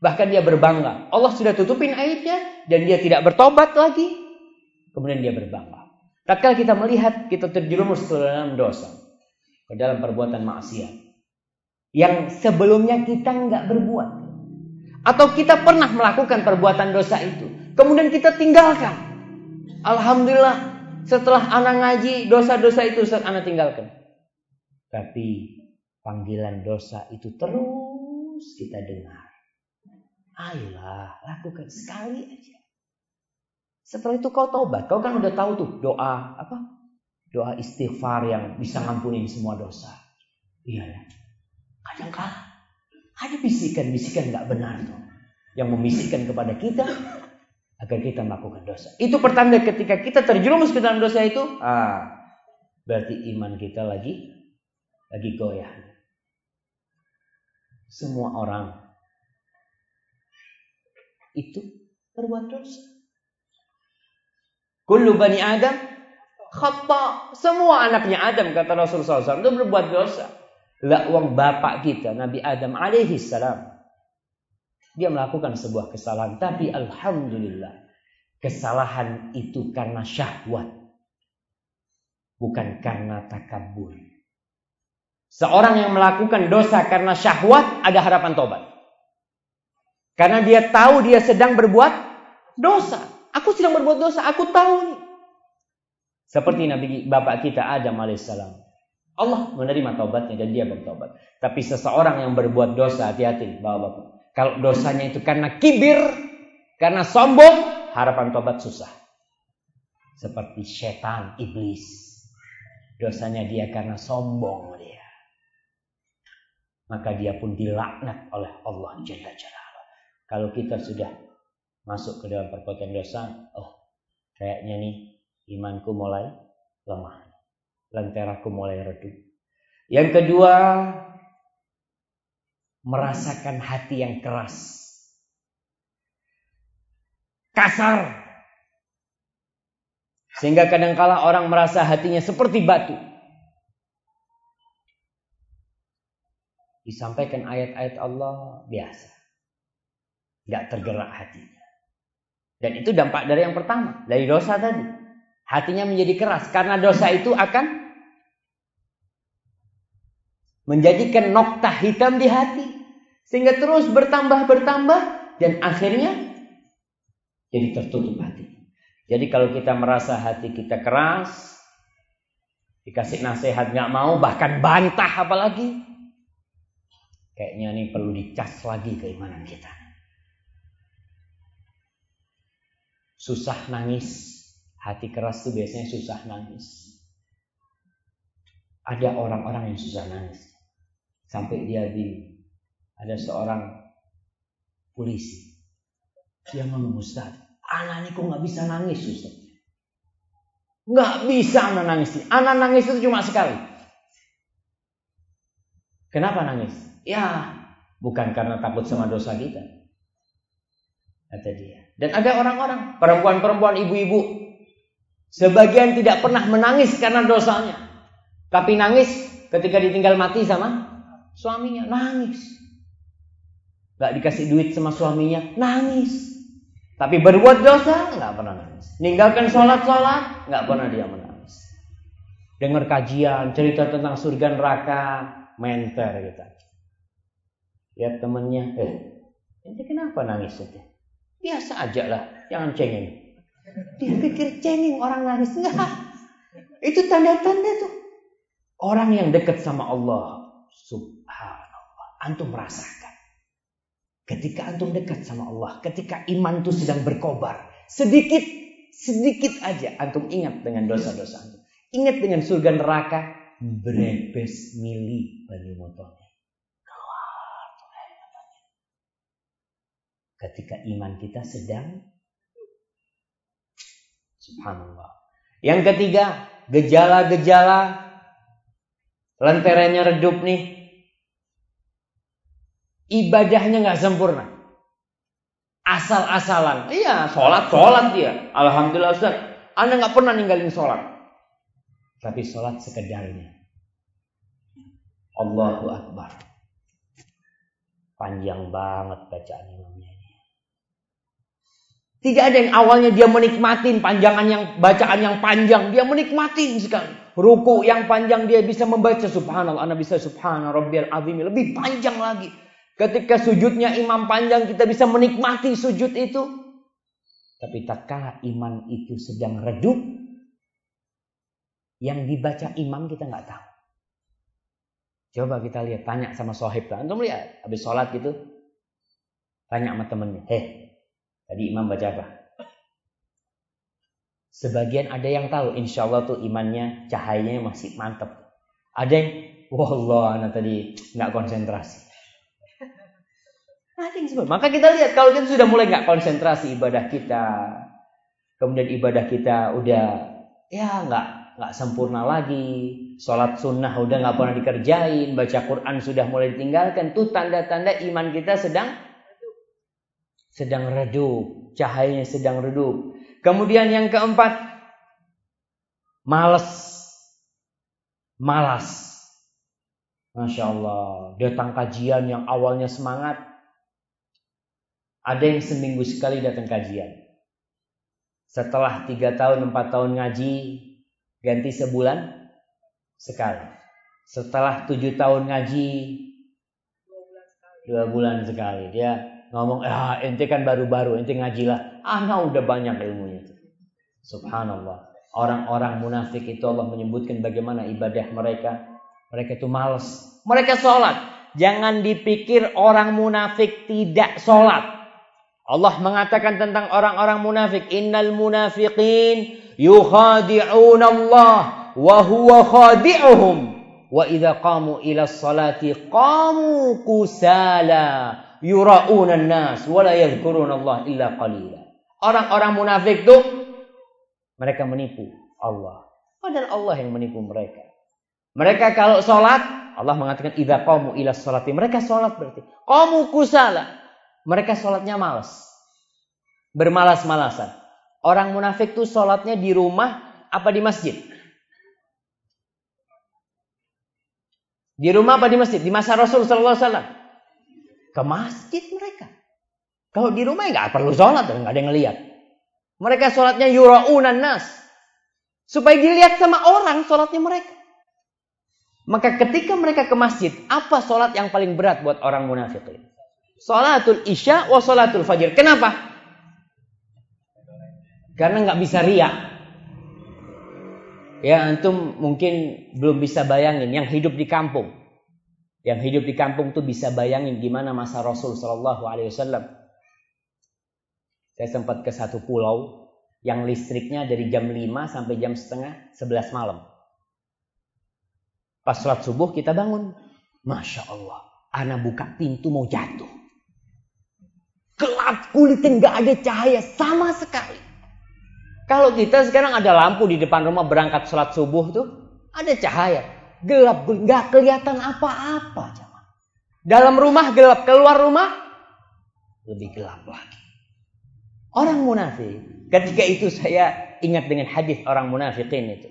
Bahkan dia berbangga. Allah sudah tutupin aibnya dan dia tidak bertobat lagi. Kemudian dia berbangga. Tatkala kita melihat kita terjerumus ke dalam dosa, ke dalam perbuatan maksiat yang sebelumnya kita nggak berbuat, atau kita pernah melakukan perbuatan dosa itu, kemudian kita tinggalkan. Alhamdulillah, setelah anak ngaji dosa-dosa itu anak tinggalkan. Tapi panggilan dosa itu terus kita dengar. Ayolah, lakukan sekali aja. Setelah itu kau tobat. Kau kan udah tahu tuh doa apa? Doa istighfar yang bisa ngampunin semua dosa. Iya ya. Kadang kala ada bisikan-bisikan nggak benar tuh. Yang membisikkan kepada kita agar kita melakukan dosa. Itu pertanda ketika kita terjerumus ke dalam dosa itu, ah, berarti iman kita lagi lagi goyah. Semua orang itu berbuat dosa. Kullu bani Adam khata. Semua anaknya Adam kata Rasulullah SAW itu berbuat dosa. Lah uang bapak kita Nabi Adam alaihi salam. Dia melakukan sebuah kesalahan. Tapi Alhamdulillah. Kesalahan itu karena syahwat. Bukan karena takabur. Seorang yang melakukan dosa karena syahwat ada harapan tobat. Karena dia tahu dia sedang berbuat dosa. Aku sedang berbuat dosa, aku tahu nih. Seperti Nabi Bapak kita Adam alaihissalam. Allah menerima tobatnya dan dia bertobat. Tapi seseorang yang berbuat dosa, hati-hati bapak-bapak. Kalau dosanya itu karena kibir, karena sombong, harapan tobat susah. Seperti setan, iblis. Dosanya dia karena sombong dia maka dia pun dilaknat oleh Allah Jalla. Kalau kita sudah masuk ke dalam perbuatan dosa, oh kayaknya nih imanku mulai lemah. Lenteraku mulai redup. Yang kedua, merasakan hati yang keras. Kasar. Sehingga kadangkala orang merasa hatinya seperti batu. disampaikan ayat-ayat Allah biasa. Gak tergerak hatinya. Dan itu dampak dari yang pertama, dari dosa tadi. Hatinya menjadi keras karena dosa itu akan menjadikan nokta hitam di hati sehingga terus bertambah bertambah dan akhirnya jadi tertutup hati. Jadi kalau kita merasa hati kita keras, dikasih nasihat nggak mau bahkan bantah apalagi Kayaknya ini perlu dicas lagi keimanan kita. Susah nangis. Hati keras itu biasanya susah nangis. Ada orang-orang yang susah nangis. Sampai dia bingung. Ada seorang polisi. Dia ngomong Ustaz, anak ini kok nggak bisa nangis Ustaz. Nggak bisa anak nangis. Anak nangis itu cuma sekali. Kenapa nangis? Ya, bukan karena takut sama dosa kita. Kata dia. Dan ada orang-orang, perempuan-perempuan, ibu-ibu, sebagian tidak pernah menangis karena dosanya. Tapi nangis ketika ditinggal mati sama suaminya. Nangis. Gak dikasih duit sama suaminya. Nangis. Tapi berbuat dosa, nggak pernah nangis. Ninggalkan sholat-sholat, nggak pernah dia menangis. Dengar kajian, cerita tentang surga neraka, menter gitu. Lihat temennya, eh, ini kenapa nangis itu? Biasa aja lah, jangan cengeng. Dia pikir cengeng orang nangis. Enggak. Itu tanda-tanda tuh. Orang yang dekat sama Allah, subhanallah. Antum merasakan. Ketika antum dekat sama Allah, ketika iman itu sedang berkobar, sedikit sedikit aja antum ingat dengan dosa-dosa antum. Ingat dengan surga neraka, brebes mili banyu motornya. Ketika iman kita sedang Subhanallah. Yang ketiga, gejala-gejala lenterennya redup nih ibadahnya nggak sempurna. Asal-asalan. Iya, sholat, sholat dia. Alhamdulillah Ustaz. Anda nggak pernah ninggalin sholat. Tapi sholat sekedarnya. Allahu Akbar. Panjang banget bacaan imamnya. Tidak ada yang awalnya dia menikmatin panjangan yang bacaan yang panjang. Dia menikmatin sekali. Ruku yang panjang dia bisa membaca subhanallah. Anda bisa subhanallah rabbiyal azim. Lebih panjang lagi. Ketika sujudnya imam panjang kita bisa menikmati sujud itu. Tapi tak kalah iman itu sedang redup. Yang dibaca imam kita nggak tahu. Coba kita lihat, tanya sama sohib. Antum lihat, habis sholat gitu. Tanya sama temennya. Heh, tadi imam baca apa? Sebagian ada yang tahu, insya Allah tuh imannya, cahayanya masih mantep. Ada yang, wah Allah, anak tadi nggak konsentrasi. Maka kita lihat kalau kita sudah mulai nggak konsentrasi ibadah kita, kemudian ibadah kita udah ya nggak nggak sempurna lagi, sholat sunnah udah nggak pernah dikerjain, baca Quran sudah mulai ditinggalkan, tuh tanda-tanda iman kita sedang sedang redup, cahayanya sedang redup. Kemudian yang keempat, males, malas. Masya Allah, datang kajian yang awalnya semangat, ada yang seminggu sekali datang kajian. Setelah tiga tahun, empat tahun ngaji, ganti sebulan sekali. Setelah tujuh tahun ngaji, dua bulan sekali. Dia ngomong, ah ente kan baru-baru, ente ngajilah. Ana udah banyak ilmunya. Subhanallah. Orang-orang munafik itu Allah menyebutkan bagaimana ibadah mereka. Mereka itu males. Mereka sholat. Jangan dipikir orang munafik tidak sholat. Allah mengatakan tentang orang-orang munafik, "Innal munafiqin yukhadi'un Allah wa huwa khadi'uhum wa idza qamu ila salati qamu kusala yura'una an-nas wa la yadhkuruna Allah illa qalila." Orang-orang munafik itu mereka menipu Allah. Padahal Allah yang menipu mereka. Mereka kalau sholat, Allah mengatakan idza qamu ila salati. Mereka sholat berarti. Qamu kusala. Mereka sholatnya malas. Bermalas-malasan. Orang munafik tuh sholatnya di rumah apa di masjid? Di rumah apa di masjid? Di masa Rasul Sallallahu Alaihi Wasallam. Ke masjid mereka. Kalau di rumah ya nggak perlu sholat, nggak ada yang ngeliat. Mereka sholatnya yuraunan nas. Supaya dilihat sama orang sholatnya mereka. Maka ketika mereka ke masjid, apa sholat yang paling berat buat orang munafik ini? Salatul Isya wa salatul Fajr. Kenapa? Karena nggak bisa riak. Ya, antum mungkin belum bisa bayangin yang hidup di kampung. Yang hidup di kampung tuh bisa bayangin gimana masa Rasul Shallallahu Alaihi Wasallam. Saya sempat ke satu pulau yang listriknya dari jam 5 sampai jam setengah 11 malam. Pas sholat subuh kita bangun. Masya Allah. Anak buka pintu mau jatuh. Gelap kulitnya nggak ada cahaya sama sekali. Kalau kita sekarang ada lampu di depan rumah berangkat sholat subuh tuh ada cahaya. Gelap nggak kelihatan apa-apa. Dalam rumah gelap, keluar rumah lebih gelap lagi. Orang munafik, ketika itu saya ingat dengan hadis orang munafikin itu.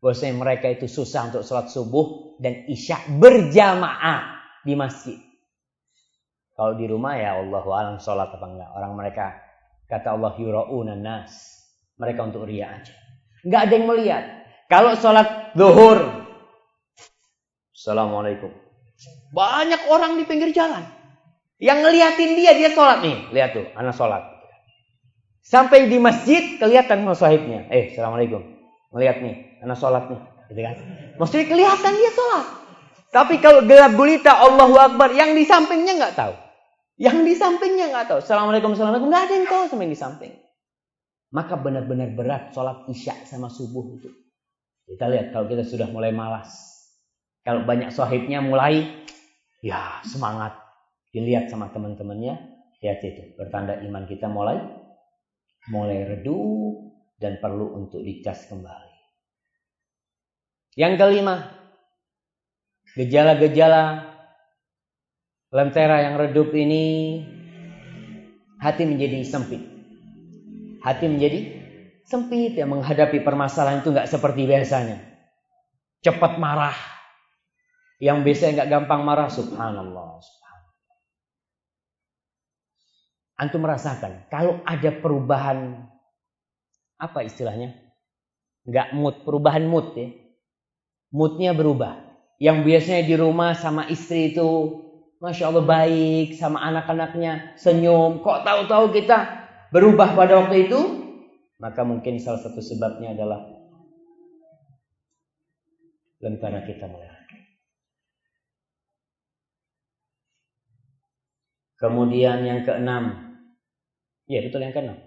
Bahwasanya mereka itu susah untuk sholat subuh dan isya berjamaah di masjid. Kalau di rumah ya Allah alam sholat apa enggak. Orang mereka kata Allah yura'una nas. Mereka untuk ria aja. Enggak ada yang melihat. Kalau sholat zuhur. Assalamualaikum. Banyak orang di pinggir jalan. Yang ngeliatin dia, dia sholat nih. Lihat tuh, anak sholat. Sampai di masjid, kelihatan sahibnya. Eh, Assalamualaikum. Ngeliat nih, anak sholat nih. Gitu kan? Maksudnya kelihatan dia sholat. Tapi kalau gelap gulita, Allahu Akbar. Yang di sampingnya nggak tahu. Yang di sampingnya nggak tahu. Assalamualaikum, Assalamualaikum. Nggak ada yang tahu sama yang di samping. Maka benar-benar berat sholat isya sama subuh itu. Kita lihat kalau kita sudah mulai malas. Kalau banyak sahibnya mulai ya semangat. Dilihat sama teman-temannya lihat itu. Bertanda iman kita mulai mulai redup dan perlu untuk dicas kembali. Yang kelima gejala-gejala lentera yang redup ini hati menjadi sempit. Hati menjadi sempit yang menghadapi permasalahan itu nggak seperti biasanya. Cepat marah yang biasanya nggak gampang marah, subhanallah, subhanallah. Antum merasakan kalau ada perubahan apa istilahnya? Nggak mood, perubahan mood ya. Moodnya berubah. Yang biasanya di rumah sama istri itu Masya Allah baik sama anak-anaknya senyum. Kok tahu-tahu kita berubah pada waktu itu? Maka mungkin salah satu sebabnya adalah lentera kita mulai Kemudian yang keenam. Ya, betul yang keenam.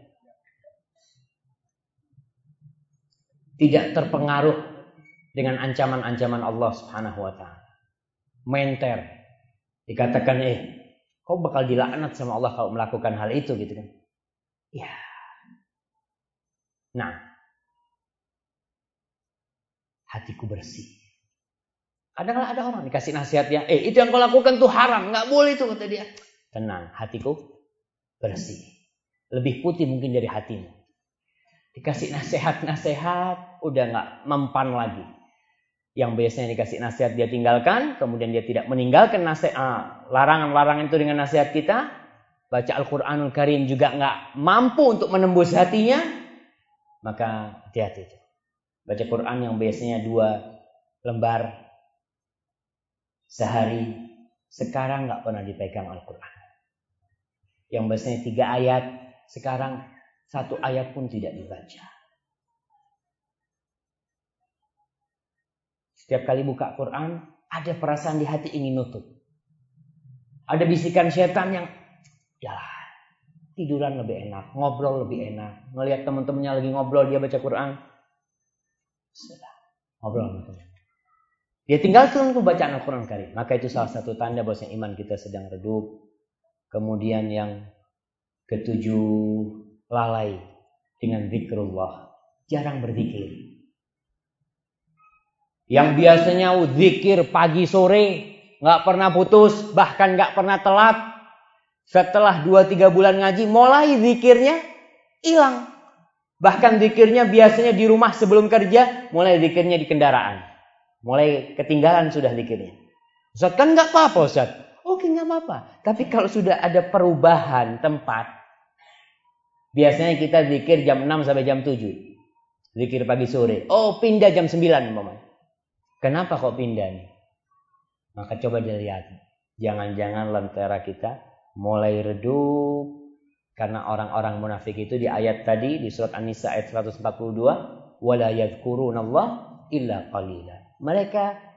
Tidak terpengaruh dengan ancaman-ancaman Allah Subhanahu wa taala. Menter. Dikatakan eh kau bakal dilaknat sama Allah kalau melakukan hal itu gitu kan. Ya. Nah. Hatiku bersih. Kadang ada orang dikasih nasihat ya, eh itu yang kau lakukan tuh haram, nggak boleh itu kata dia tenang, hatiku bersih. Lebih putih mungkin dari hatimu. Dikasih nasihat-nasihat, udah nggak mempan lagi. Yang biasanya dikasih nasihat dia tinggalkan, kemudian dia tidak meninggalkan nasihat, ah, larangan-larangan itu dengan nasihat kita. Baca Al-Quranul Karim juga nggak mampu untuk menembus hatinya. Maka hati-hati. Baca Quran yang biasanya dua lembar sehari, sekarang nggak pernah dipegang Al-Quran yang biasanya tiga ayat, sekarang satu ayat pun tidak dibaca. Setiap kali buka Quran, ada perasaan di hati ingin nutup. Ada bisikan setan yang, ya tiduran lebih enak, ngobrol lebih enak. Melihat teman-temannya lagi ngobrol, dia baca Quran. Sudah, ngobrol sama teman. Dia tinggalkan bacaan Al-Quran Karim. Maka itu salah satu tanda bahwa iman kita sedang redup, Kemudian yang ketujuh lalai dengan zikrullah. Jarang berzikir. Yang biasanya zikir pagi sore, nggak pernah putus, bahkan nggak pernah telat. Setelah 2-3 bulan ngaji, mulai zikirnya hilang. Bahkan zikirnya biasanya di rumah sebelum kerja, mulai zikirnya di kendaraan. Mulai ketinggalan sudah zikirnya. Ustaz kan nggak apa-apa Ustaz. Oke nggak apa-apa. Tapi kalau sudah ada perubahan tempat, biasanya kita zikir jam 6 sampai jam 7. Zikir pagi sore. Oh pindah jam 9 Mama. Kenapa kok pindah nih? Maka coba dilihat. Jangan-jangan lentera kita mulai redup. Karena orang-orang munafik itu di ayat tadi di surat An-Nisa ayat 142. Wala yadhkurunallah illa qalila. Mereka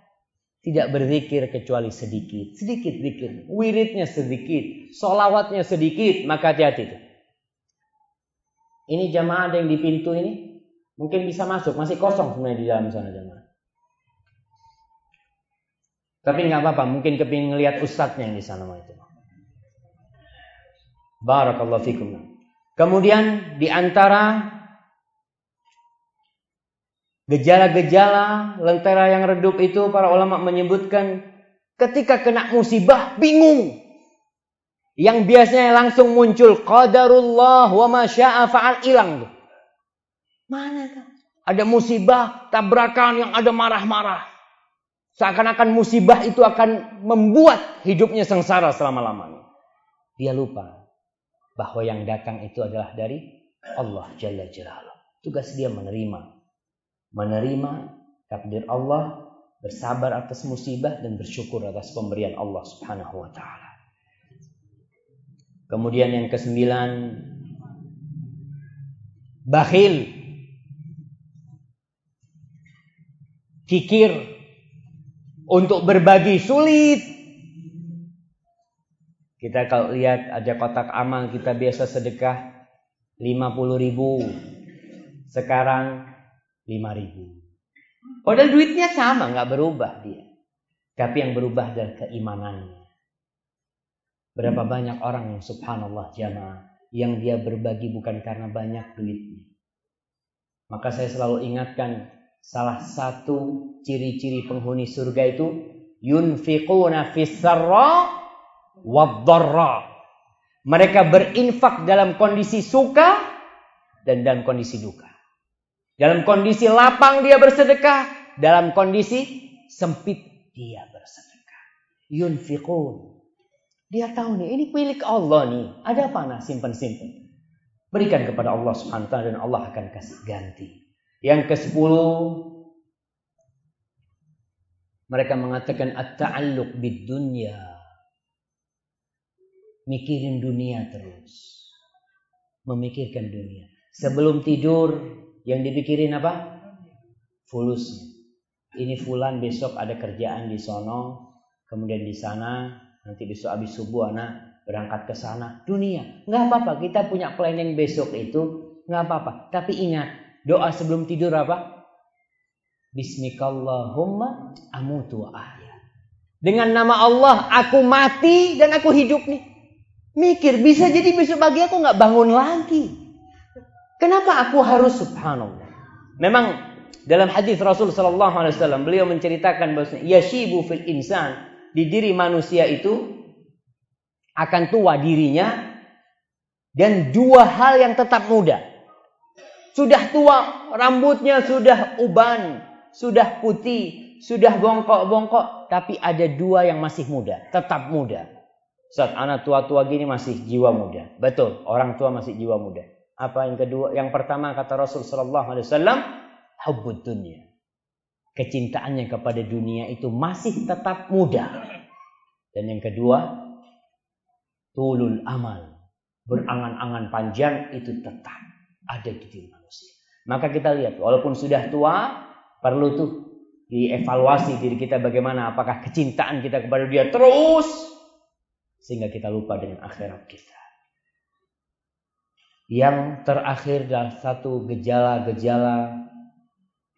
tidak berzikir kecuali sedikit. Sedikit zikir. Wiridnya sedikit. Solawatnya sedikit. Maka hati-hati. Ini jamaah ada yang di pintu ini. Mungkin bisa masuk. Masih kosong sebenarnya di dalam sana jamaah. Tapi nggak apa-apa. Mungkin kepingin ngelihat ustadznya yang di sana itu. Barakallahu fikum. Kemudian di antara Gejala-gejala lentera yang redup itu para ulama menyebutkan Ketika kena musibah, bingung. Yang biasanya langsung muncul qadarullah wa masya'a fa'al hilang. Mana kan? Ada musibah, tabrakan yang ada marah-marah. Seakan-akan musibah itu akan membuat hidupnya sengsara selama-lamanya. Dia lupa bahwa yang datang itu adalah dari Allah Jalla Jalaluh. Tugas dia menerima. Menerima takdir Allah, bersabar atas musibah dan bersyukur atas pemberian Allah Subhanahu wa taala. Kemudian yang kesembilan bakhil kikir untuk berbagi sulit. Kita kalau lihat ada kotak amal kita biasa sedekah 50 ribu. Sekarang 5 ribu. Padahal duitnya sama, nggak berubah dia. Tapi yang berubah adalah keimanannya. Berapa banyak orang yang subhanallah jamaah yang dia berbagi bukan karena banyak duitnya. Maka saya selalu ingatkan salah satu ciri-ciri penghuni surga itu yunfiquna fis-sarra Mereka berinfak dalam kondisi suka dan dalam kondisi duka. Dalam kondisi lapang dia bersedekah, dalam kondisi sempit dia bersedekah. Yunfiqun. Dia tahu nih, ini milik Allah nih. Ada apa nah simpan-simpan. Berikan kepada Allah Subhanahu wa taala dan Allah akan kasih ganti. Yang ke-10 mereka mengatakan at-ta'alluq bid dunya. Mikirin dunia terus. Memikirkan dunia. Sebelum tidur yang dipikirin apa? Fulusnya. Ini fulan besok ada kerjaan di sono, kemudian di sana, nanti besok habis subuh anak berangkat ke sana. Dunia, nggak apa-apa. Kita punya planning besok itu, nggak apa-apa. Tapi ingat, Doa sebelum tidur apa? Bismikallahumma amutu ahya. Dengan nama Allah aku mati dan aku hidup nih. Mikir bisa jadi besok pagi aku nggak bangun lagi. Kenapa aku harus subhanallah? Memang dalam hadis Rasul Shallallahu Alaihi Wasallam beliau menceritakan bahwa yashibu fil insan di diri manusia itu akan tua dirinya dan dua hal yang tetap muda. Sudah tua, rambutnya sudah uban, sudah putih, sudah bongkok-bongkok, tapi ada dua yang masih muda, tetap muda. Saat anak tua-tua gini masih jiwa muda. Betul, orang tua masih jiwa muda. Apa yang kedua? Yang pertama kata Rasul sallallahu alaihi wasallam, hubbud dunya. Kecintaannya kepada dunia itu masih tetap muda. Dan yang kedua, tulul amal. Berangan-angan panjang itu tetap ada di diri manusia. Maka kita lihat, walaupun sudah tua, perlu tuh dievaluasi diri kita bagaimana, apakah kecintaan kita kepada dia terus, sehingga kita lupa dengan akhirat kita. Yang terakhir adalah satu gejala-gejala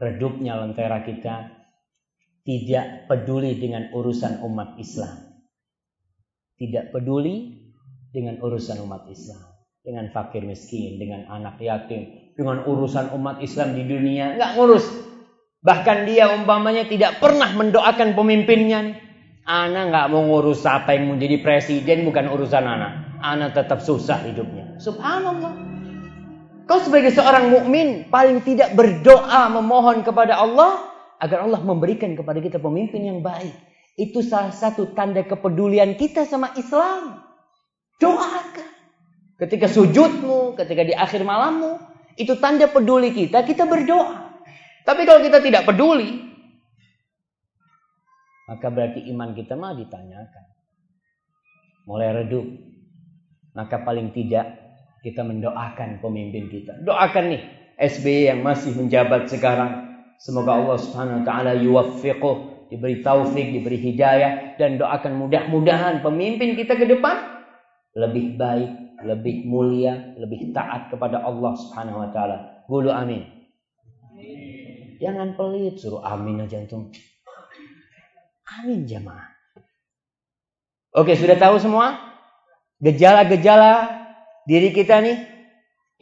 redupnya lentera kita, tidak peduli dengan urusan umat Islam. Tidak peduli dengan urusan umat Islam dengan fakir miskin, dengan anak yatim, dengan urusan umat Islam di dunia, nggak ngurus. Bahkan dia umpamanya tidak pernah mendoakan pemimpinnya. Ana nggak mau ngurus apa yang menjadi presiden bukan urusan anak. Ana tetap susah hidupnya. Subhanallah. Kau sebagai seorang mukmin paling tidak berdoa memohon kepada Allah agar Allah memberikan kepada kita pemimpin yang baik. Itu salah satu tanda kepedulian kita sama Islam. Doakan. Ketika sujudmu, ketika di akhir malammu, itu tanda peduli kita, kita berdoa. Tapi kalau kita tidak peduli, maka berarti iman kita mah ditanyakan. Mulai redup. Maka paling tidak kita mendoakan pemimpin kita. Doakan nih SBY yang masih menjabat sekarang. Semoga Allah Subhanahu wa taala yuwaffiquh, diberi taufik, diberi hidayah dan doakan mudah-mudahan pemimpin kita ke depan lebih baik lebih mulia, lebih taat kepada Allah Subhanahu wa taala. Gulu amin. Jangan pelit, suruh amin aja antum. Amin jamaah. Oke, sudah tahu semua? Gejala-gejala diri kita nih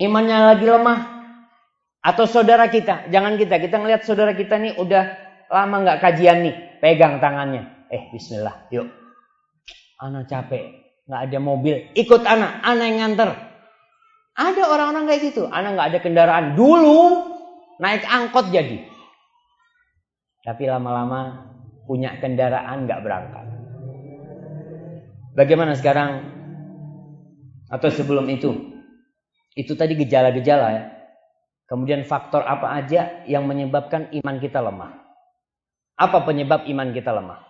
imannya lagi lemah atau saudara kita, jangan kita, kita ngelihat saudara kita nih udah lama nggak kajian nih, pegang tangannya. Eh, bismillah, yuk. Anak capek, nggak ada mobil, ikut anak, anak yang nganter. Ada orang-orang kayak gitu, anak nggak ada kendaraan. Dulu naik angkot jadi. Tapi lama-lama punya kendaraan nggak berangkat. Bagaimana sekarang? Atau sebelum itu? Itu tadi gejala-gejala ya. Kemudian faktor apa aja yang menyebabkan iman kita lemah? Apa penyebab iman kita lemah?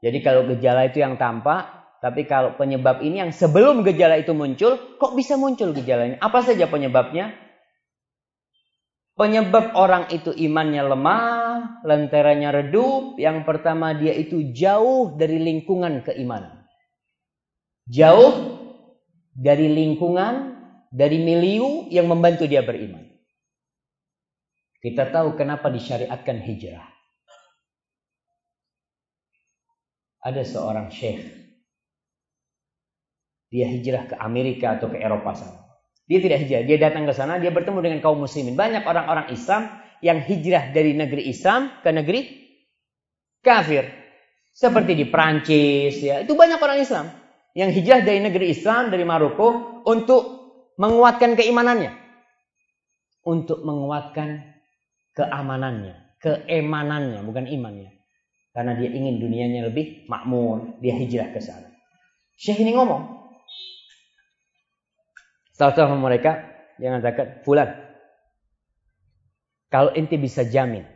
Jadi kalau gejala itu yang tampak, tapi kalau penyebab ini yang sebelum gejala itu muncul, kok bisa muncul gejalanya? Apa saja penyebabnya? Penyebab orang itu imannya lemah, lenteranya redup. Yang pertama dia itu jauh dari lingkungan keimanan. Jauh dari lingkungan, dari milieu yang membantu dia beriman. Kita tahu kenapa disyariatkan hijrah. Ada seorang syekh. Dia hijrah ke Amerika atau ke Eropa sana. Dia tidak hijrah, dia datang ke sana, dia bertemu dengan kaum muslimin. Banyak orang-orang Islam yang hijrah dari negeri Islam ke negeri kafir. Seperti di Prancis ya. Itu banyak orang Islam yang hijrah dari negeri Islam dari Maroko untuk menguatkan keimanannya. Untuk menguatkan keamanannya, keemanannya, bukan imannya. Karena dia ingin dunianya lebih makmur, dia hijrah ke sana. Syekh ini ngomong, Salah satu mereka yang mengatakan, Fulan, kalau ente bisa jamin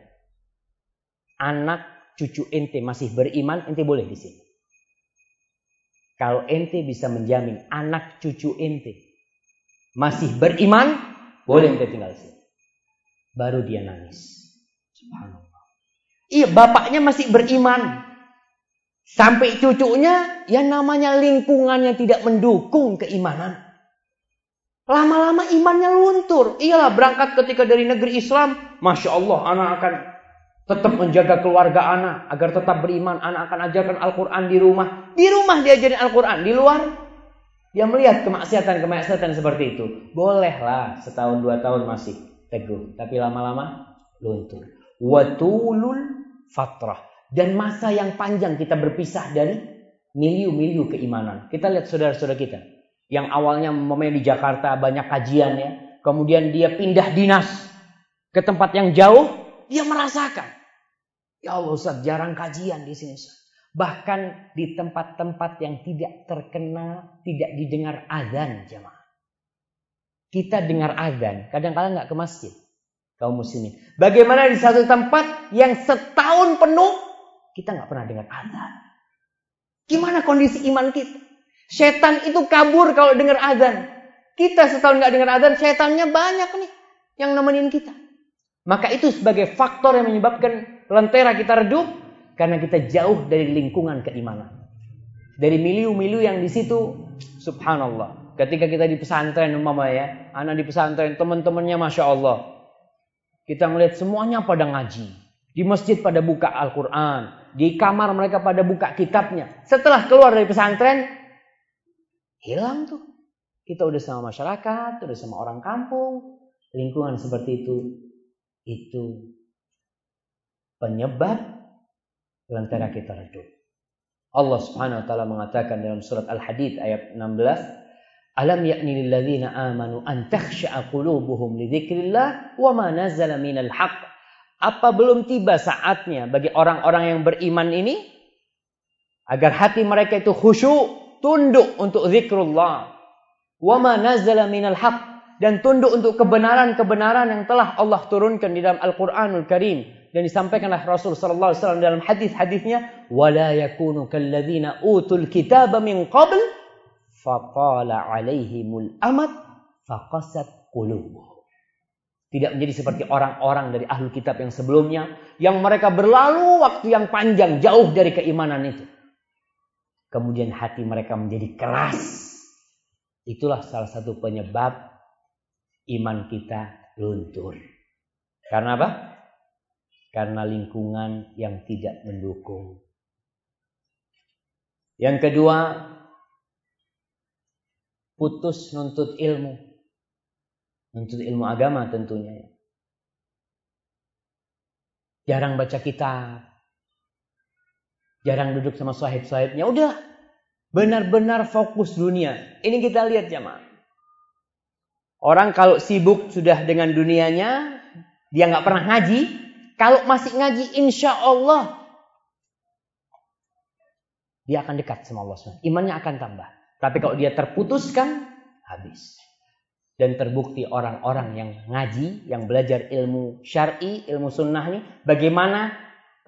anak cucu ente masih beriman, ente boleh di sini. Kalau ente bisa menjamin anak cucu ente masih beriman, boleh ente tinggal di sini. Baru dia nangis. Subhanallah. Iya, bapaknya masih beriman. Sampai cucunya, ya namanya lingkungan yang tidak mendukung keimanan. Lama-lama imannya luntur. Iyalah berangkat ketika dari negeri Islam. Masya Allah anak akan tetap menjaga keluarga anak. Agar tetap beriman. Anak akan ajarkan Al-Quran di rumah. Di rumah diajarin Al-Quran. Di luar dia melihat kemaksiatan-kemaksiatan seperti itu. Bolehlah setahun dua tahun masih teguh. Tapi lama-lama luntur. Watulul fatrah. Dan masa yang panjang kita berpisah dari miliu-miliu keimanan. Kita lihat saudara-saudara kita yang awalnya memang di Jakarta banyak kajian ya, kemudian dia pindah dinas ke tempat yang jauh, dia merasakan. Ya Allah Ustaz, jarang kajian di sini Ustaz. Bahkan di tempat-tempat yang tidak terkenal, tidak didengar azan jemaah. Kita dengar azan, kadang-kadang nggak ke masjid. Kaum muslimin. Bagaimana di satu tempat yang setahun penuh kita nggak pernah dengar azan. Gimana kondisi iman kita? Setan itu kabur kalau dengar azan. Kita setahun nggak dengar azan, setannya banyak nih yang nemenin kita. Maka itu sebagai faktor yang menyebabkan lentera kita redup karena kita jauh dari lingkungan keimanan. Dari miliu-miliu yang di situ, subhanallah. Ketika kita di pesantren, umpama ya, anak di pesantren, teman-temannya masya Allah. Kita melihat semuanya pada ngaji. Di masjid pada buka Al-Quran. Di kamar mereka pada buka kitabnya. Setelah keluar dari pesantren, Hilang tuh. Kita udah sama masyarakat, udah sama orang kampung. Lingkungan seperti itu. Itu penyebab lentera kita redup. Allah Subhanahu wa taala mengatakan dalam surat Al-Hadid ayat 16, "Alam ya'ni lil ladzina amanu an takhsha'a qulubuhum li dzikrillah wa ma nazala minal haqq." Apa belum tiba saatnya bagi orang-orang yang beriman ini agar hati mereka itu khusyuk tunduk untuk zikrullah. Wa ma nazala minal haq dan tunduk untuk kebenaran-kebenaran yang telah Allah turunkan di dalam Al-Qur'anul Karim dan disampaikan oleh Rasul sallallahu alaihi wasallam dalam hadis-hadisnya wala yakunu kalladzina utul kitaba min qabl faqala alaihimul amad faqasat qulubuhum tidak menjadi seperti orang-orang dari ahlu kitab yang sebelumnya yang mereka berlalu waktu yang panjang jauh dari keimanan itu kemudian hati mereka menjadi keras. Itulah salah satu penyebab iman kita luntur. Karena apa? Karena lingkungan yang tidak mendukung. Yang kedua, putus nuntut ilmu. Nuntut ilmu agama tentunya. Jarang baca kitab. Jarang duduk sama sahib-sahibnya. Udah. Benar-benar fokus dunia. Ini kita lihat jamaah. Orang kalau sibuk sudah dengan dunianya, dia nggak pernah ngaji. Kalau masih ngaji, insya Allah dia akan dekat sama Allah SWT. Imannya akan tambah. Tapi kalau dia terputuskan, habis. Dan terbukti orang-orang yang ngaji, yang belajar ilmu syar'i, ilmu sunnah ini, bagaimana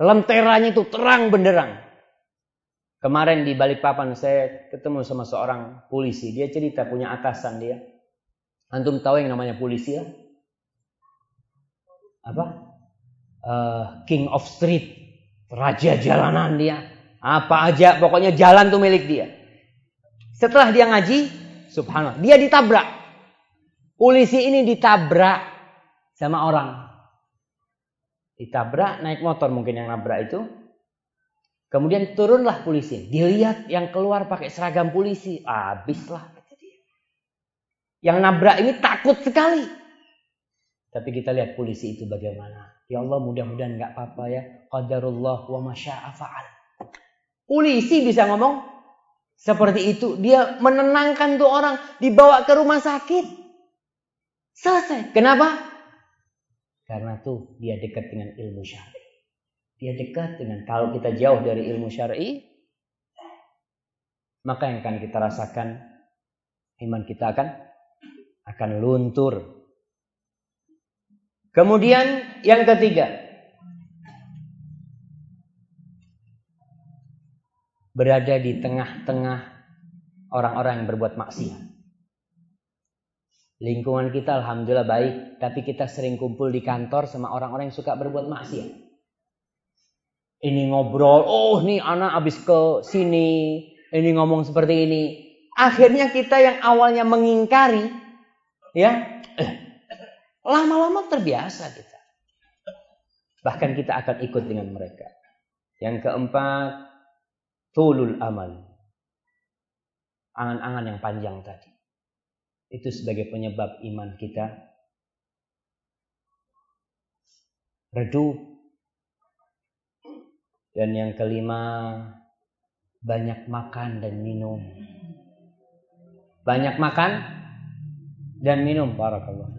lenteranya itu terang benderang. Kemarin di Balikpapan saya ketemu sama seorang polisi. Dia cerita punya atasan dia. Antum tahu yang namanya polisi ya? Apa? Uh, King of Street. Raja jalanan dia. Apa aja pokoknya jalan tuh milik dia. Setelah dia ngaji, subhanallah, dia ditabrak. Polisi ini ditabrak sama orang. Ditabrak naik motor mungkin yang nabrak itu. Kemudian turunlah polisi. Dilihat yang keluar pakai seragam polisi. Habislah. Yang nabrak ini takut sekali. Tapi kita lihat polisi itu bagaimana. Ya Allah mudah-mudahan nggak apa-apa ya. Qadarullah wa masya'a fa'al. Polisi bisa ngomong seperti itu. Dia menenangkan tuh orang. Dibawa ke rumah sakit. Selesai. Kenapa? Karena tuh dia dekat dengan ilmu syar'i. Dia dekat dengan kalau kita jauh dari ilmu syar'i, maka yang akan kita rasakan iman kita akan akan luntur. Kemudian yang ketiga, berada di tengah-tengah orang-orang yang berbuat maksiat. Lingkungan kita alhamdulillah baik, tapi kita sering kumpul di kantor sama orang-orang yang suka berbuat maksiat. Ini ngobrol, oh nih anak habis ke sini, ini ngomong seperti ini. Akhirnya kita yang awalnya mengingkari, ya, eh, lama-lama terbiasa kita. Bahkan kita akan ikut dengan mereka. Yang keempat, tulul amal. Angan-angan yang panjang tadi. Itu sebagai penyebab iman kita redup. Dan yang kelima, banyak makan dan minum. Banyak makan dan minum. Barakallah.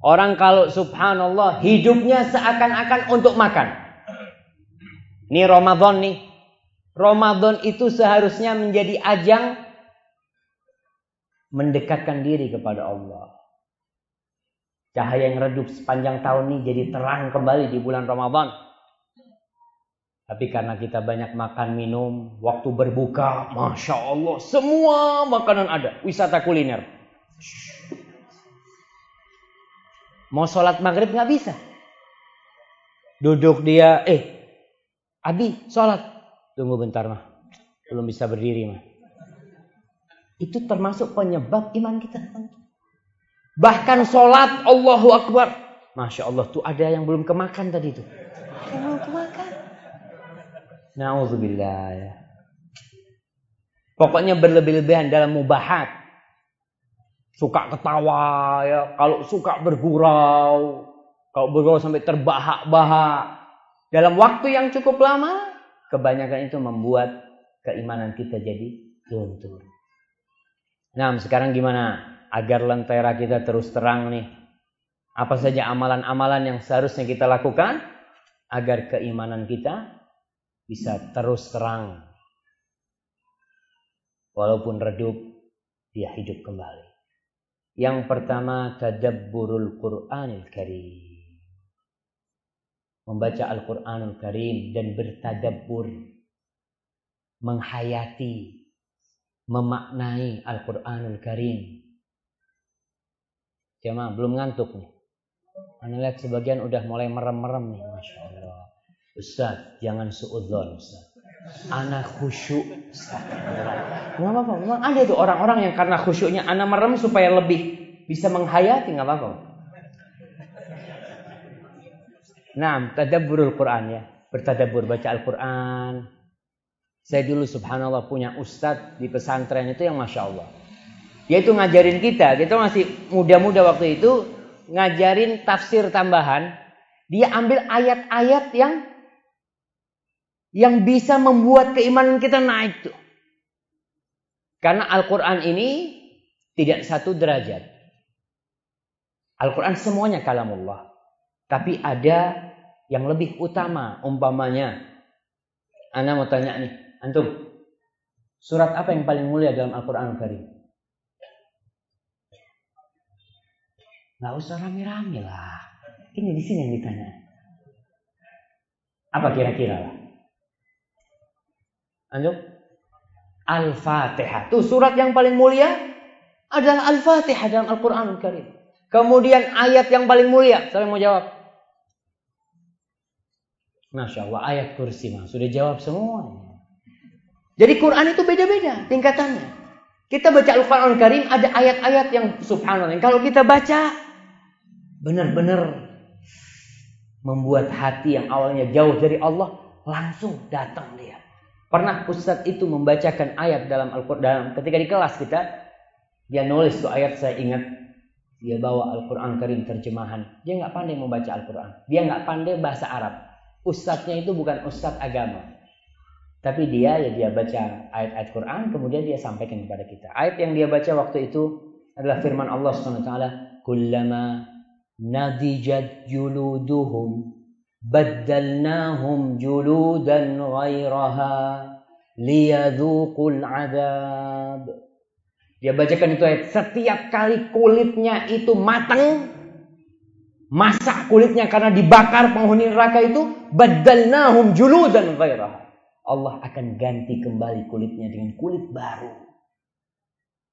Orang kalau subhanallah hidupnya seakan-akan untuk makan. Ini Ramadan nih. Ramadan itu seharusnya menjadi ajang mendekatkan diri kepada Allah. Cahaya yang redup sepanjang tahun ini jadi terang kembali di bulan Ramadan. Tapi karena kita banyak makan minum, waktu berbuka, masya Allah, semua makanan ada, wisata kuliner. Mau sholat maghrib nggak bisa. Duduk dia, eh, Abi, sholat. Tunggu bentar mah. Belum bisa berdiri mah. Itu termasuk penyebab iman kita. Bahkan sholat Allahu Akbar. Masya Allah tuh ada yang belum kemakan tadi tuh. belum kemakan. Nauzubillah ya. Pokoknya berlebih-lebihan dalam mubahat. Suka ketawa ya. Kalau suka bergurau. Kalau bergurau sampai terbahak-bahak. Dalam waktu yang cukup lama kebanyakan itu membuat keimanan kita jadi luntur. Nah, sekarang gimana agar lentera kita terus terang nih? Apa saja amalan-amalan yang seharusnya kita lakukan agar keimanan kita bisa terus terang. Walaupun redup, dia hidup kembali. Yang pertama, tadabburul Qur'anil Karim membaca Al-Quranul Karim dan bertadabbur, menghayati, memaknai Al-Quranul Karim. Jemaah belum ngantuk nih. Anda lihat sebagian udah mulai merem-merem nih, masya Allah. Ustaz, jangan suudzon, Ustaz. Anak khusyuk, Ustaz. Nggak apa-apa, memang ada itu orang-orang yang karena khusyuknya anak merem supaya lebih bisa menghayati, nggak apa-apa. Nah, tadabburul Quran ya. Bertadabur baca Al-Quran. Saya dulu subhanallah punya ustadz di pesantren itu yang Masya Allah. Dia itu ngajarin kita. Kita masih muda-muda waktu itu. Ngajarin tafsir tambahan. Dia ambil ayat-ayat yang yang bisa membuat keimanan kita naik tuh. Karena Al-Quran ini tidak satu derajat. Al-Quran semuanya kalamullah. Tapi ada yang lebih utama umpamanya. Anda mau tanya nih, antum. Surat apa yang paling mulia dalam Al-Quran Karim? Gak usah rame-rame lah. Ini di sini yang ditanya. Apa kira-kira lah? Antum? Al-Fatihah. Tuh surat yang paling mulia adalah Al-Fatihah dalam Al-Quran Karim. Kemudian ayat yang paling mulia. Saya mau jawab. Masya Allah ayat kursi mah sudah jawab semua. Jadi Quran itu beda-beda tingkatannya. Kita baca Al-Quran Karim ada ayat-ayat yang subhanallah. Kalau kita baca benar-benar membuat hati yang awalnya jauh dari Allah langsung datang dia. Pernah Ustadz itu membacakan ayat dalam Al-Quran ketika di kelas kita dia nulis tuh ayat saya ingat dia bawa Al-Quran Karim terjemahan. Dia nggak pandai membaca Al-Quran. Dia nggak pandai bahasa Arab. Ustadznya itu bukan ustadz agama. Tapi dia ya dia baca ayat-ayat Quran kemudian dia sampaikan kepada kita. Ayat yang dia baca waktu itu adalah firman Allah SWT. Kullama nadijat juluduhum baddalnahum juludan ghairaha liyadhuqul adab. Dia bacakan itu ayat. Setiap kali kulitnya itu matang. Masak kulitnya karena dibakar penghuni neraka itu. Badalnahum juludan ghairah. Allah akan ganti kembali kulitnya dengan kulit baru.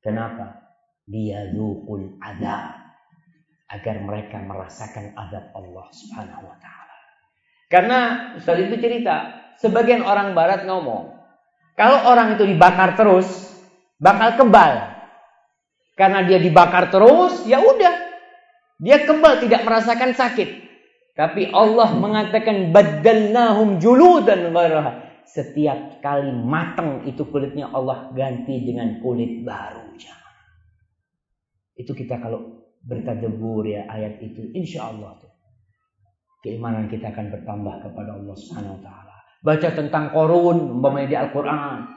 Kenapa? Dia adab. Agar mereka merasakan adab Allah subhanahu wa ta'ala. Karena Ustaz itu cerita. Sebagian orang barat ngomong. Kalau orang itu dibakar terus. Bakal kebal. Karena dia dibakar terus, ya udah. Dia kebal tidak merasakan sakit. Tapi Allah mengatakan badalnahum juludan ghairaha. Setiap kali matang itu kulitnya Allah ganti dengan kulit baru. Itu kita kalau bertadabur ya ayat itu insya Allah tuh. Keimanan kita akan bertambah kepada Allah Subhanahu wa taala. Baca tentang korun umpamanya di Al-Qur'an.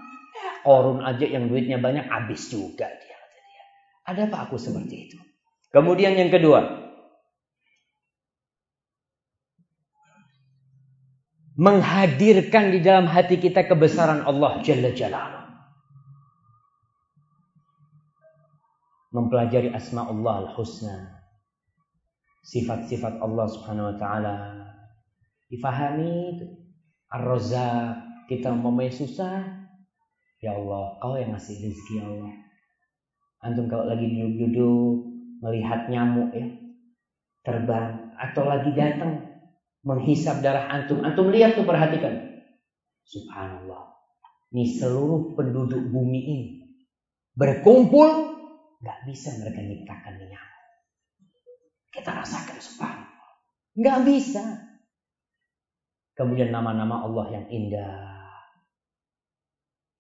Korun aja yang duitnya banyak habis juga dia. Ada apa aku seperti itu? Kemudian yang kedua, menghadirkan di dalam hati kita kebesaran Allah Jalla Jalla. Mempelajari asma Allah al-husna. Sifat-sifat Allah subhanahu wa ta'ala. Difahami Ar-Razak. Kita mempunyai susah. Ya Allah, kau yang ngasih rezeki ya Allah. Antum kalau lagi duduk-duduk melihat nyamuk ya terbang atau lagi datang menghisap darah antum, antum lihat tuh perhatikan. Subhanallah. Ini seluruh penduduk bumi ini berkumpul nggak bisa mereka nyiptakan nyamuk. Kita rasakan subhanallah. Nggak bisa. Kemudian nama-nama Allah yang indah.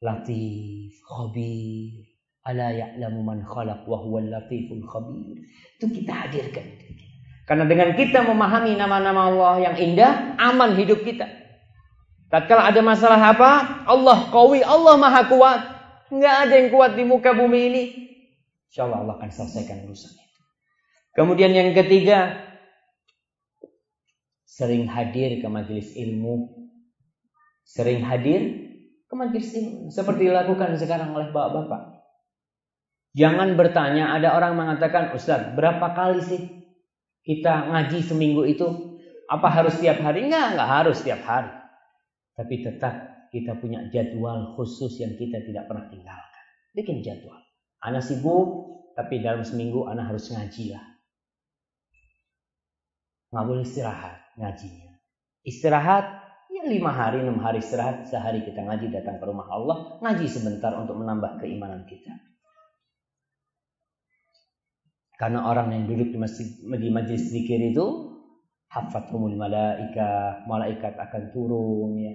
Latif, Khabir, Ala ya'lamu man khalaq wa huwal latiful khabir. Itu kita hadirkan. Karena dengan kita memahami nama-nama Allah yang indah, aman hidup kita. Tatkala ada masalah apa, Allah kawi, Allah maha kuat. Nggak ada yang kuat di muka bumi ini. Insya Allah Allah akan selesaikan urusan. Kemudian yang ketiga, sering hadir ke majelis ilmu. Sering hadir ke majelis ilmu. Seperti dilakukan sekarang oleh bapak-bapak. Jangan bertanya, ada orang mengatakan, Ustaz, berapa kali sih kita ngaji seminggu itu? Apa harus setiap hari? Enggak, enggak harus setiap hari. Tapi tetap kita punya jadwal khusus yang kita tidak pernah tinggalkan. Bikin jadwal. Anak sibuk, tapi dalam seminggu anak harus ngaji lah. Nggak boleh istirahat ngajinya. Istirahat, ya lima hari, enam hari istirahat. Sehari kita ngaji datang ke rumah Allah. Ngaji sebentar untuk menambah keimanan kita. Karena orang yang duduk di masjid di majlis zikir itu hafathumul malaika, malaikat akan turun ya.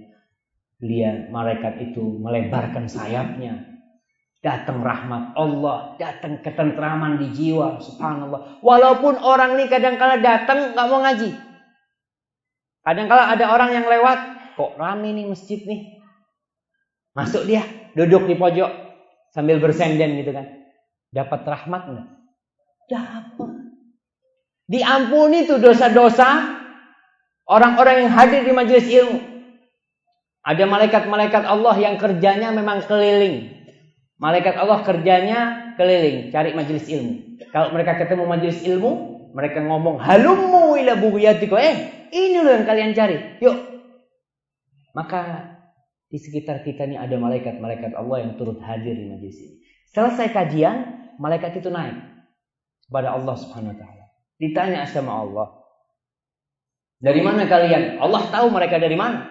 Lihat malaikat itu melebarkan sayapnya. Datang rahmat Allah, datang ketentraman di jiwa, subhanallah. Walaupun orang ini kadang kala datang nggak mau ngaji. Kadang kala ada orang yang lewat, kok rame nih masjid nih. Masuk dia, duduk di pojok sambil bersenden gitu kan. Dapat rahmat enggak? Dapat. Diampuni tuh dosa-dosa orang-orang yang hadir di majelis ilmu. Ada malaikat-malaikat Allah yang kerjanya memang keliling. Malaikat Allah kerjanya keliling, cari majelis ilmu. Kalau mereka ketemu majelis ilmu, mereka ngomong, "Halummu ila bughyatikum." Eh, ini loh yang kalian cari. Yuk. Maka di sekitar kita ini ada malaikat-malaikat Allah yang turut hadir di majelis ini. Selesai kajian, malaikat itu naik kepada Allah Subhanahu wa taala. Ditanya sama Allah, "Dari mana kalian?" Allah tahu mereka dari mana.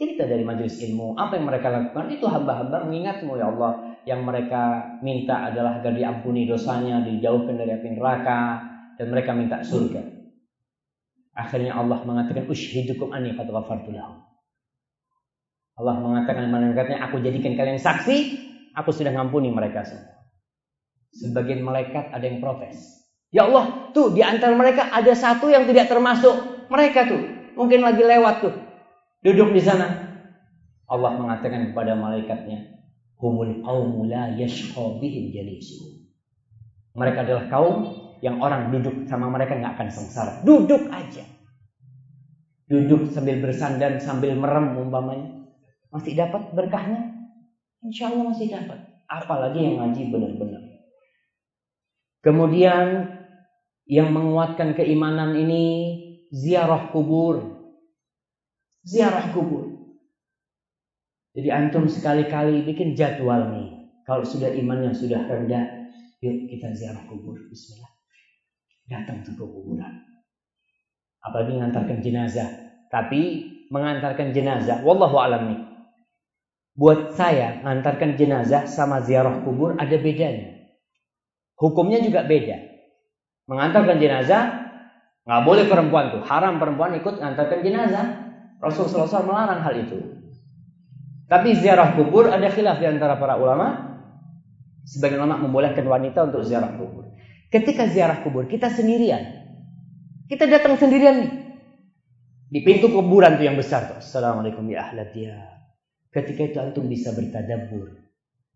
Cerita dari majelis ilmu, apa yang mereka lakukan itu hamba-hamba mengingatmu ya Allah. Yang mereka minta adalah agar diampuni dosanya, dijauhkan dari api neraka, dan mereka minta surga. Akhirnya Allah mengatakan, Ushidukum ani qad. Allah mengatakan malaikatnya, aku jadikan kalian saksi, aku sudah ngampuni mereka semua. Sebagian malaikat ada yang protes. Ya Allah, tuh di antara mereka ada satu yang tidak termasuk mereka tuh. Mungkin lagi lewat tuh. Duduk di sana. Allah mengatakan kepada malaikatnya, "Humul qaumu la yashqa bihim jalisu." Mereka adalah kaum yang orang duduk sama mereka nggak akan sengsara. Duduk aja. Duduk sambil bersandar, sambil merem umpamanya. Masih dapat berkahnya? Insya Allah masih dapat. Apalagi yang ngaji benar-benar. Kemudian yang menguatkan keimanan ini ziarah kubur ziarah kubur. Jadi antum sekali-kali bikin jadwal nih. Kalau sudah iman yang sudah rendah, yuk kita ziarah kubur. Bismillah. Datang ke kuburan. Apalagi mengantarkan jenazah. Tapi mengantarkan jenazah, wallahu alam nih. Buat saya, mengantarkan jenazah sama ziarah kubur ada bedanya. Hukumnya juga beda. Mengantarkan jenazah, nggak boleh perempuan tuh. Haram perempuan ikut mengantarkan jenazah. Rasulullah SAW melarang hal itu. Tapi ziarah kubur ada khilaf di antara para ulama. Sebagian ulama membolehkan wanita untuk ziarah kubur. Ketika ziarah kubur kita sendirian. Kita datang sendirian nih. Di pintu kuburan tuh yang besar tuh. Assalamualaikum ya ahlat ya. Ketika itu antum bisa bertadabbur.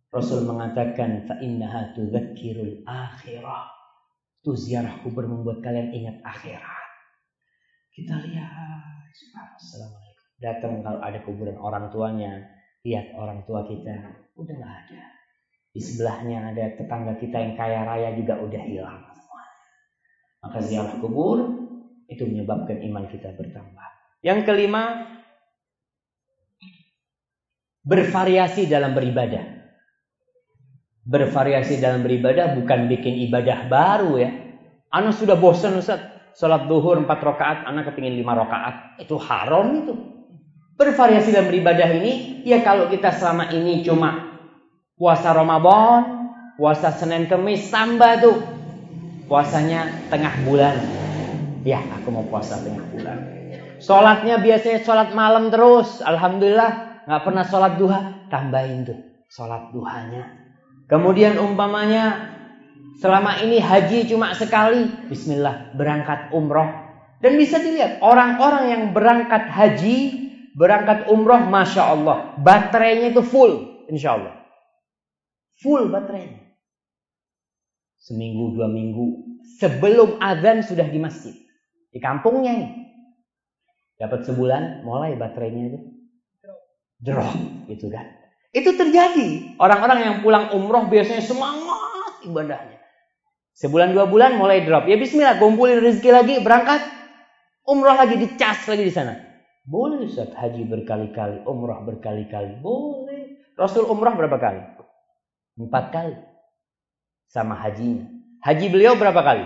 Rasul mengatakan fa innaha tudzakirul akhirah. Itu ziarah kubur membuat kalian ingat akhirat. Kita lihat Assalamualaikum. Datang kalau ada kuburan orang tuanya, lihat orang tua kita, udah nggak ada. Di sebelahnya ada tetangga kita yang kaya raya juga udah hilang semuanya. Maka ziarah kubur itu menyebabkan iman kita bertambah. Yang kelima, bervariasi dalam beribadah. Bervariasi dalam beribadah bukan bikin ibadah baru ya. Anu sudah bosan Ustaz. Sholat duhur 4 rakaat, anak kepingin 5 rakaat. Itu haram itu. Bervariasi dalam beribadah ini, ya kalau kita selama ini cuma puasa Ramadan, puasa Senin Kemis, tambah tuh. Puasanya tengah bulan. Ya, aku mau puasa tengah bulan. Sholatnya biasanya sholat malam terus. Alhamdulillah, nggak pernah sholat duha. Tambahin tuh sholat duhanya. Kemudian umpamanya Selama ini haji cuma sekali. Bismillah, berangkat umroh. Dan bisa dilihat, orang-orang yang berangkat haji, berangkat umroh, Masya Allah. Baterainya itu full, insya Allah. Full baterainya. Seminggu, dua minggu. Sebelum azan sudah di masjid. Di kampungnya nih. Dapat sebulan, mulai baterainya itu. Drop, gitu kan. Itu terjadi. Orang-orang yang pulang umroh biasanya semangat ibadahnya. Sebulan dua bulan mulai drop. Ya bismillah, kumpulin rezeki lagi, berangkat. Umroh lagi, dicas lagi di sana. Boleh Ustaz, haji berkali-kali, umroh berkali-kali. Boleh. Rasul umroh berapa kali? Empat kali. Sama hajinya. Haji beliau berapa kali?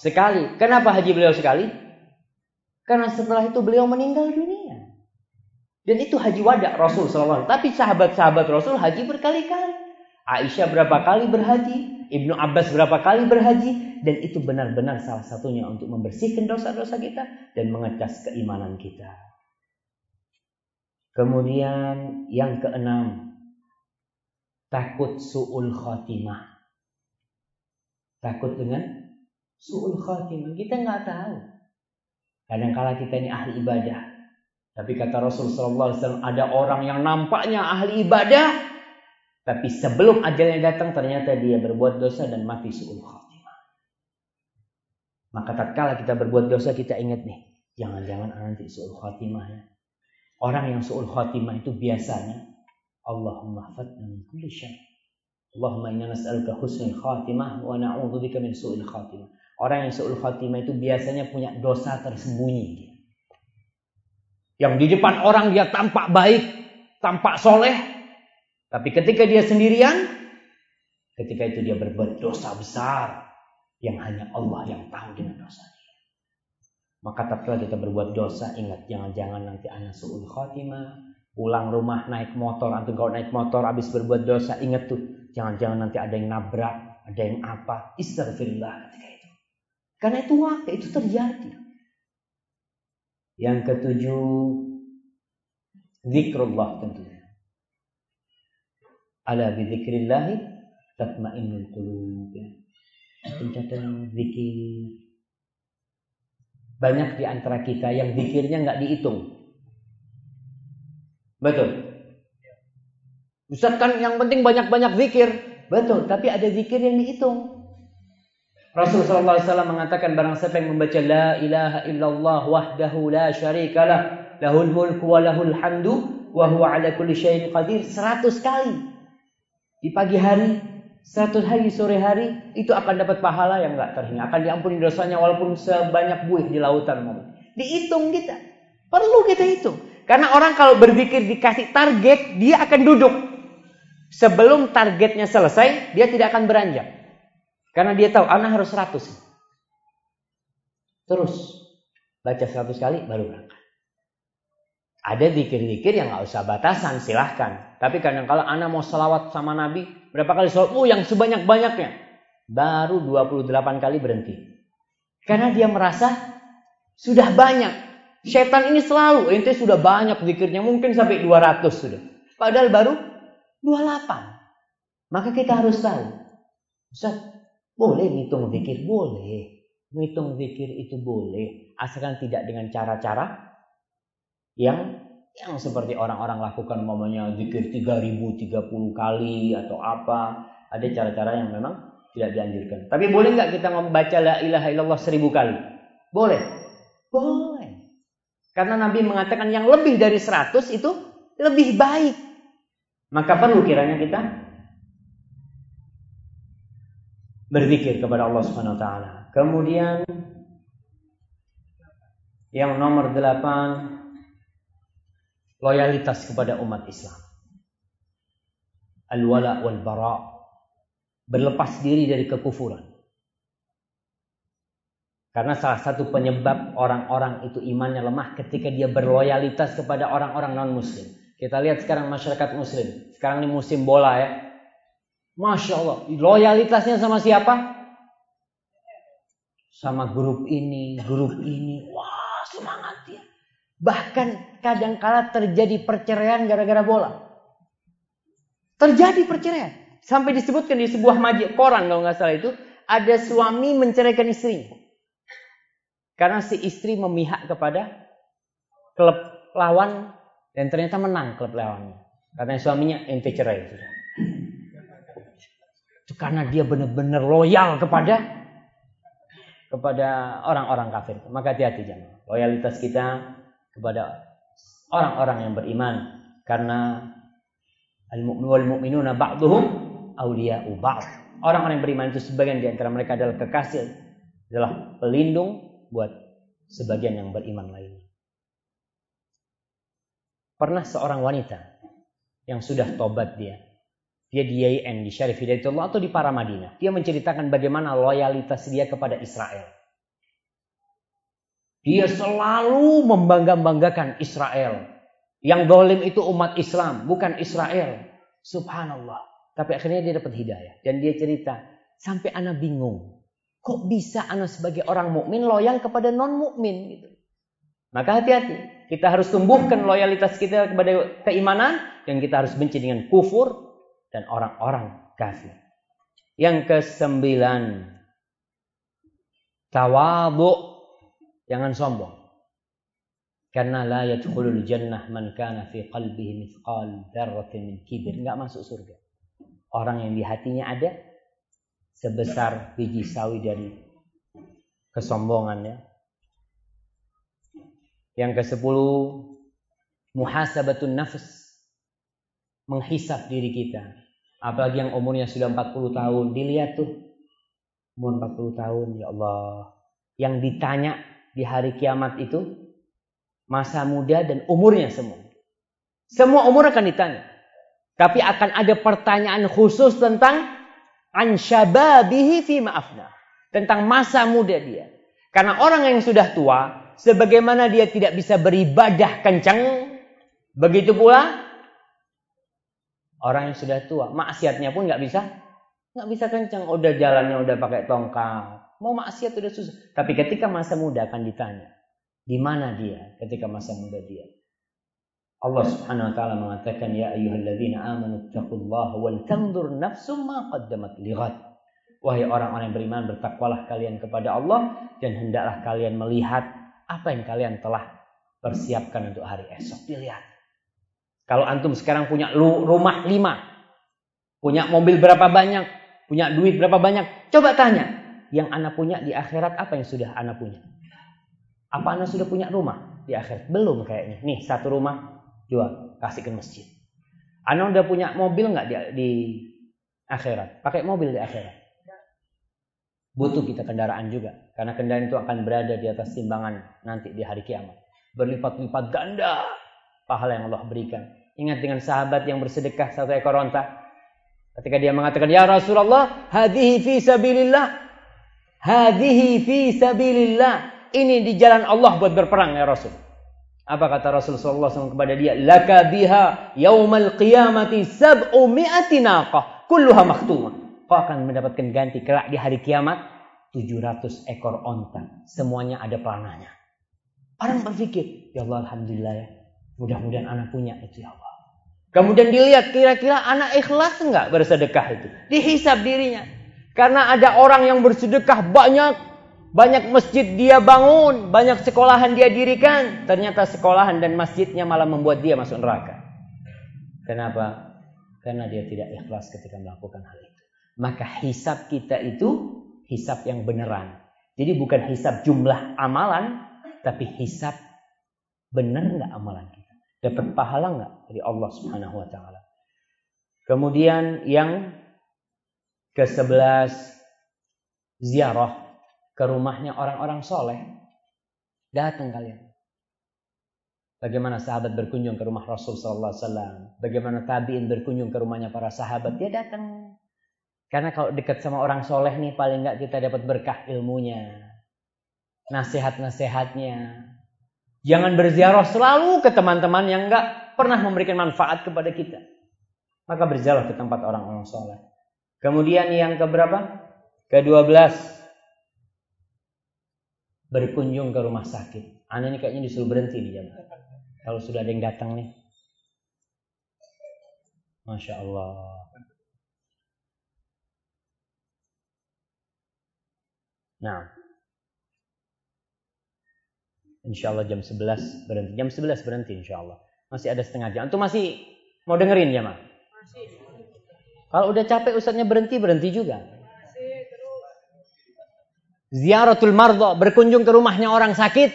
Sekali. Kenapa haji beliau sekali? Karena setelah itu beliau meninggal dunia. Dan itu haji wada Rasul SAW. Tapi sahabat-sahabat Rasul haji berkali-kali. Aisyah berapa kali berhaji? Ibnu Abbas berapa kali berhaji dan itu benar-benar salah satunya untuk membersihkan dosa-dosa kita dan mengecas keimanan kita. Kemudian yang keenam, takut su'ul khatimah. Takut dengan su'ul khatimah. Kita nggak tahu. Kadang-kala kita ini ahli ibadah. Tapi kata Rasul sallallahu alaihi wasallam ada orang yang nampaknya ahli ibadah tapi sebelum ajalnya datang ternyata dia berbuat dosa dan mati suul khatimah. Maka tatkala kita berbuat dosa kita ingat nih, jangan-jangan nanti suul khatimah ya. Orang yang suul khatimah itu biasanya Allahumma fatna min kulli syai. Allahumma inna nas'aluka husnul khatimah wa na'udzubika min su'il khatimah. Orang yang suul khatimah itu biasanya punya dosa tersembunyi. Yang di depan orang dia tampak baik, tampak soleh. Tapi ketika dia sendirian, ketika itu dia berbuat dosa besar yang hanya Allah yang tahu dengan dosa Maka tatkala kita berbuat dosa, ingat jangan-jangan nanti anak suul khatimah, pulang rumah naik motor atau kalau naik motor habis berbuat dosa, ingat tuh jangan-jangan nanti ada yang nabrak, ada yang apa, istighfirullah ketika itu. Karena itu waktu itu terjadi. Yang ketujuh, zikrullah tentunya. Ala bidzikrillahi tatmainnul qulub. Pencatatan zikir. Banyak di antara kita yang zikirnya nggak dihitung. Betul. Ustaz kan yang penting banyak-banyak zikir. Betul, tapi ada zikir yang dihitung. Rasulullah SAW mengatakan barang siapa yang membaca la ilaha illallah wahdahu la syarikalah lahul mulku wa lahul hamdu wa huwa ala kulli syai'in qadir 100 kali di pagi hari 100 hari sore hari itu akan dapat pahala yang enggak terhingga akan diampuni dosanya walaupun sebanyak buih di lautan mau dihitung kita perlu kita hitung karena orang kalau berzikir dikasih target dia akan duduk sebelum targetnya selesai dia tidak akan beranjak karena dia tahu anak harus 100. Terus baca 100 kali baru berangkat. Ada zikir-zikir yang nggak usah batasan, silahkan. Tapi kadang kalau anak mau selawat sama Nabi, berapa kali selawat? Oh yang sebanyak-banyaknya. Baru 28 kali berhenti. Karena dia merasa sudah banyak. Setan ini selalu, ente sudah banyak zikirnya, mungkin sampai 200 sudah. Padahal baru 28. Maka kita harus tahu. Ustaz, boleh ngitung zikir, boleh. Ngitung zikir itu boleh, asalkan tidak dengan cara-cara yang yang seperti orang-orang lakukan umpamanya zikir 3030 kali atau apa. Ada cara-cara yang memang tidak dianjurkan. Tapi boleh nggak kita membaca la ilaha illallah seribu kali? Boleh. Boleh. Karena Nabi mengatakan yang lebih dari 100 itu lebih baik. Maka perlu kiranya kita berzikir kepada Allah Subhanahu wa taala. Kemudian yang nomor delapan loyalitas kepada umat Islam. Al-wala wal bara berlepas diri dari kekufuran. Karena salah satu penyebab orang-orang itu imannya lemah ketika dia berloyalitas kepada orang-orang non-muslim. Kita lihat sekarang masyarakat muslim. Sekarang ini musim bola ya. Masya Allah. Loyalitasnya sama siapa? Sama grup ini, grup ini. Wah semangat dia. Bahkan kadang-kala terjadi perceraian gara-gara bola. Terjadi perceraian. Sampai disebutkan di sebuah majik koran kalau nggak salah itu. Ada suami menceraikan istri. Karena si istri memihak kepada klub lawan dan ternyata menang klub lawannya. Karena suaminya ente cerai. Sudah karena dia benar-benar loyal kepada kepada orang-orang kafir. Maka hati-hati jangan. Loyalitas kita kepada orang-orang yang beriman karena al-mu'min mu'minuna ba'dhum awliya'u ba'd. Orang-orang yang beriman itu sebagian di antara mereka adalah kekasih, adalah pelindung buat sebagian yang beriman lainnya. Pernah seorang wanita yang sudah tobat dia dia di YN, di Syarif Hidayatullah atau di Paramadina. Dia menceritakan bagaimana loyalitas dia kepada Israel. Dia selalu membangga-banggakan Israel. Yang dolim itu umat Islam, bukan Israel. Subhanallah. Tapi akhirnya dia dapat hidayah. Dan dia cerita, sampai anak bingung. Kok bisa anak sebagai orang mukmin loyal kepada non mukmin gitu. Maka hati-hati. Kita harus tumbuhkan loyalitas kita kepada keimanan. Dan kita harus benci dengan kufur, dan orang-orang kafir. Yang kesembilan, tawadhu, jangan sombong. Karena la yadkhulul jannah man kana fi qalbihi mithqal dzarratin min kibir, enggak masuk surga. Orang yang di hatinya ada sebesar biji sawi dari kesombongannya. Yang ke-10 muhasabatun nafs menghisap diri kita. Apalagi yang umurnya sudah 40 tahun, dilihat tuh umur 40 tahun ya Allah. Yang ditanya di hari kiamat itu masa muda dan umurnya semua. Semua umur akan ditanya. Tapi akan ada pertanyaan khusus tentang ansyababihi fi ma'afna. Tentang masa muda dia. Karena orang yang sudah tua, sebagaimana dia tidak bisa beribadah kencang, begitu pula orang yang sudah tua, maksiatnya pun nggak bisa, nggak bisa kencang. Udah jalannya udah pakai tongkat, mau maksiat udah susah. Tapi ketika masa muda akan ditanya, di mana dia ketika masa muda dia? Allah Subhanahu wa taala mengatakan ya ayyuhalladzina amanu taqullaha wal tanzur nafsum ma qaddamat lighad. Wahai orang-orang yang beriman bertakwalah kalian kepada Allah dan hendaklah kalian melihat apa yang kalian telah persiapkan untuk hari esok. Dilihat. Kalau antum sekarang punya rumah lima, punya mobil berapa banyak, punya duit berapa banyak, coba tanya. Yang anak punya di akhirat apa yang sudah anak punya? Apa Anda sudah punya rumah di akhirat? Belum kayaknya. Nih, satu rumah jual, kasih ke masjid. Anda udah punya mobil nggak di, di akhirat? Pakai mobil di akhirat. Butuh kita kendaraan juga. Karena kendaraan itu akan berada di atas timbangan nanti di hari kiamat. Berlipat-lipat ganda pahala yang Allah berikan. Ingat dengan sahabat yang bersedekah satu ekor onta. Ketika dia mengatakan, Ya Rasulullah, hadihi fi sabilillah. Hadihi fi sabilillah ini di jalan Allah buat berperang ya Rasul. Apa kata Rasulullah SAW kepada dia? Laka biha yaumal qiyamati sab'u mi'ati naqah. Kulluha makhtumah. Kau akan mendapatkan ganti kelak di hari kiamat 700 ekor onta. Semuanya ada pelananya. Orang berpikir, ya Allah Alhamdulillah ya. Mudah-mudahan anak punya itu ya Allah. Kemudian dilihat kira-kira anak ikhlas enggak bersedekah itu. Dihisap dirinya. Karena ada orang yang bersedekah banyak banyak masjid dia bangun, banyak sekolahan dia dirikan. Ternyata sekolahan dan masjidnya malah membuat dia masuk neraka. Kenapa? Karena dia tidak ikhlas ketika melakukan hal itu. Maka hisap kita itu hisap yang beneran. Jadi bukan hisap jumlah amalan, tapi hisap benar nggak amalan kita. Dapat pahala nggak dari Allah Subhanahu Wa Taala. Kemudian yang ke sebelas ziarah ke rumahnya orang-orang soleh, datang kalian. Bagaimana sahabat berkunjung ke rumah Rasul Sallallahu Alaihi Wasallam, bagaimana tabiin berkunjung ke rumahnya para sahabat, dia datang. Karena kalau dekat sama orang soleh nih paling nggak kita dapat berkah ilmunya, nasihat-nasihatnya. Jangan berziarah selalu ke teman-teman yang nggak pernah memberikan manfaat kepada kita. Maka berziarah ke tempat orang-orang soleh. Kemudian yang keberapa? Ke-12 berkunjung ke rumah sakit. Anda ini kayaknya disuruh berhenti nih jamaah. Kalau sudah ada yang datang nih. Masya Allah. Nah. Insya Allah jam 11 berhenti. Jam 11 berhenti insya Allah. Masih ada setengah jam. Itu masih mau dengerin jamaah? Masih. Kalau udah capek ustadznya berhenti, berhenti juga. Ziaratul mardo, berkunjung ke rumahnya orang sakit.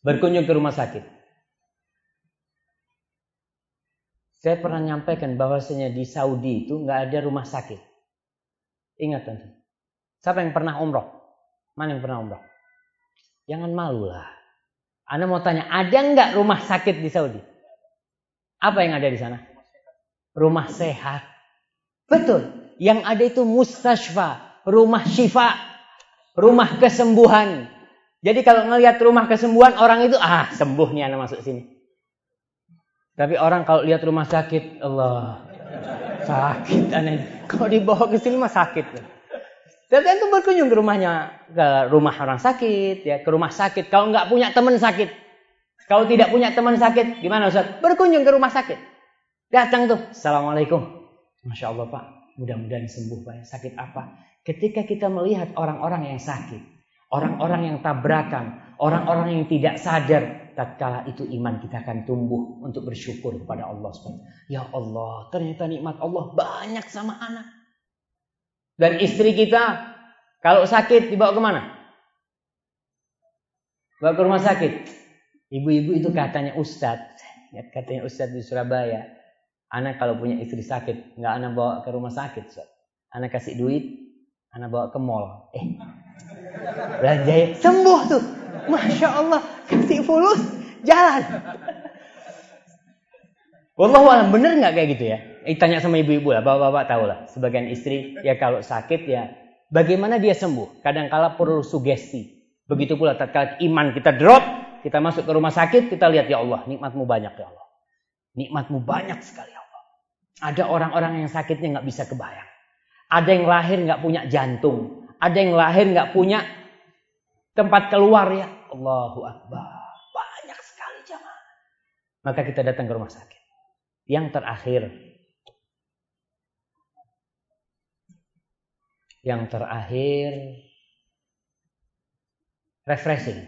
Berkunjung ke rumah sakit. Saya pernah nyampaikan bahwasanya di Saudi itu nggak ada rumah sakit. Ingat tentu. Siapa yang pernah umroh? Mana yang pernah umroh? Jangan malu lah. Anda mau tanya, ada nggak rumah sakit di Saudi? Apa yang ada di sana? Rumah sehat. Betul. Yang ada itu mustashfa, rumah syifa, rumah kesembuhan. Jadi kalau ngelihat rumah kesembuhan orang itu ah sembuh nih anak masuk sini. Tapi orang kalau lihat rumah sakit, Allah sakit aneh. Kalau dibawa ke sini mah sakit. Tapi itu berkunjung ke rumahnya, ke rumah orang sakit, ya ke rumah sakit. Kalau nggak punya teman sakit, kalau tidak punya teman sakit, gimana Ustaz? Berkunjung ke rumah sakit. Datang tuh, Assalamualaikum. Masya Allah Pak, mudah-mudahan sembuh Pak. Sakit apa? Ketika kita melihat orang-orang yang sakit, Orang-orang yang tabrakan, orang-orang yang tidak sadar, tatkala itu iman kita akan tumbuh untuk bersyukur kepada Allah SWT. Ya Allah, ternyata nikmat Allah banyak sama anak. Dan istri kita kalau sakit dibawa ke mana? Bawa ke rumah sakit. Ibu-ibu itu katanya ustadz, katanya ustadz di Surabaya. Anak kalau punya istri sakit, nggak anak bawa ke rumah sakit. Ustaz. Anak kasih duit, anak bawa ke mall. Eh, belanja ya. Sembuh tuh. Masya Allah. Kasih fulus. Jalan. Wallahu alam bener nggak kayak gitu ya? Eh, tanya sama ibu-ibu lah, bapak-bapak tahu lah. Sebagian istri ya kalau sakit ya bagaimana dia sembuh? Kadang-kala perlu sugesti. Begitu pula tatkala iman kita drop, kita masuk ke rumah sakit, kita lihat ya Allah, nikmatmu banyak ya Allah. Nikmatmu banyak sekali ya Allah. Ada orang-orang yang sakitnya nggak bisa kebayang. Ada yang lahir nggak punya jantung. Ada yang lahir nggak punya tempat keluar ya. Allahu Akbar. Banyak sekali jamaah. Maka kita datang ke rumah sakit. Yang terakhir. Yang terakhir. Refreshing.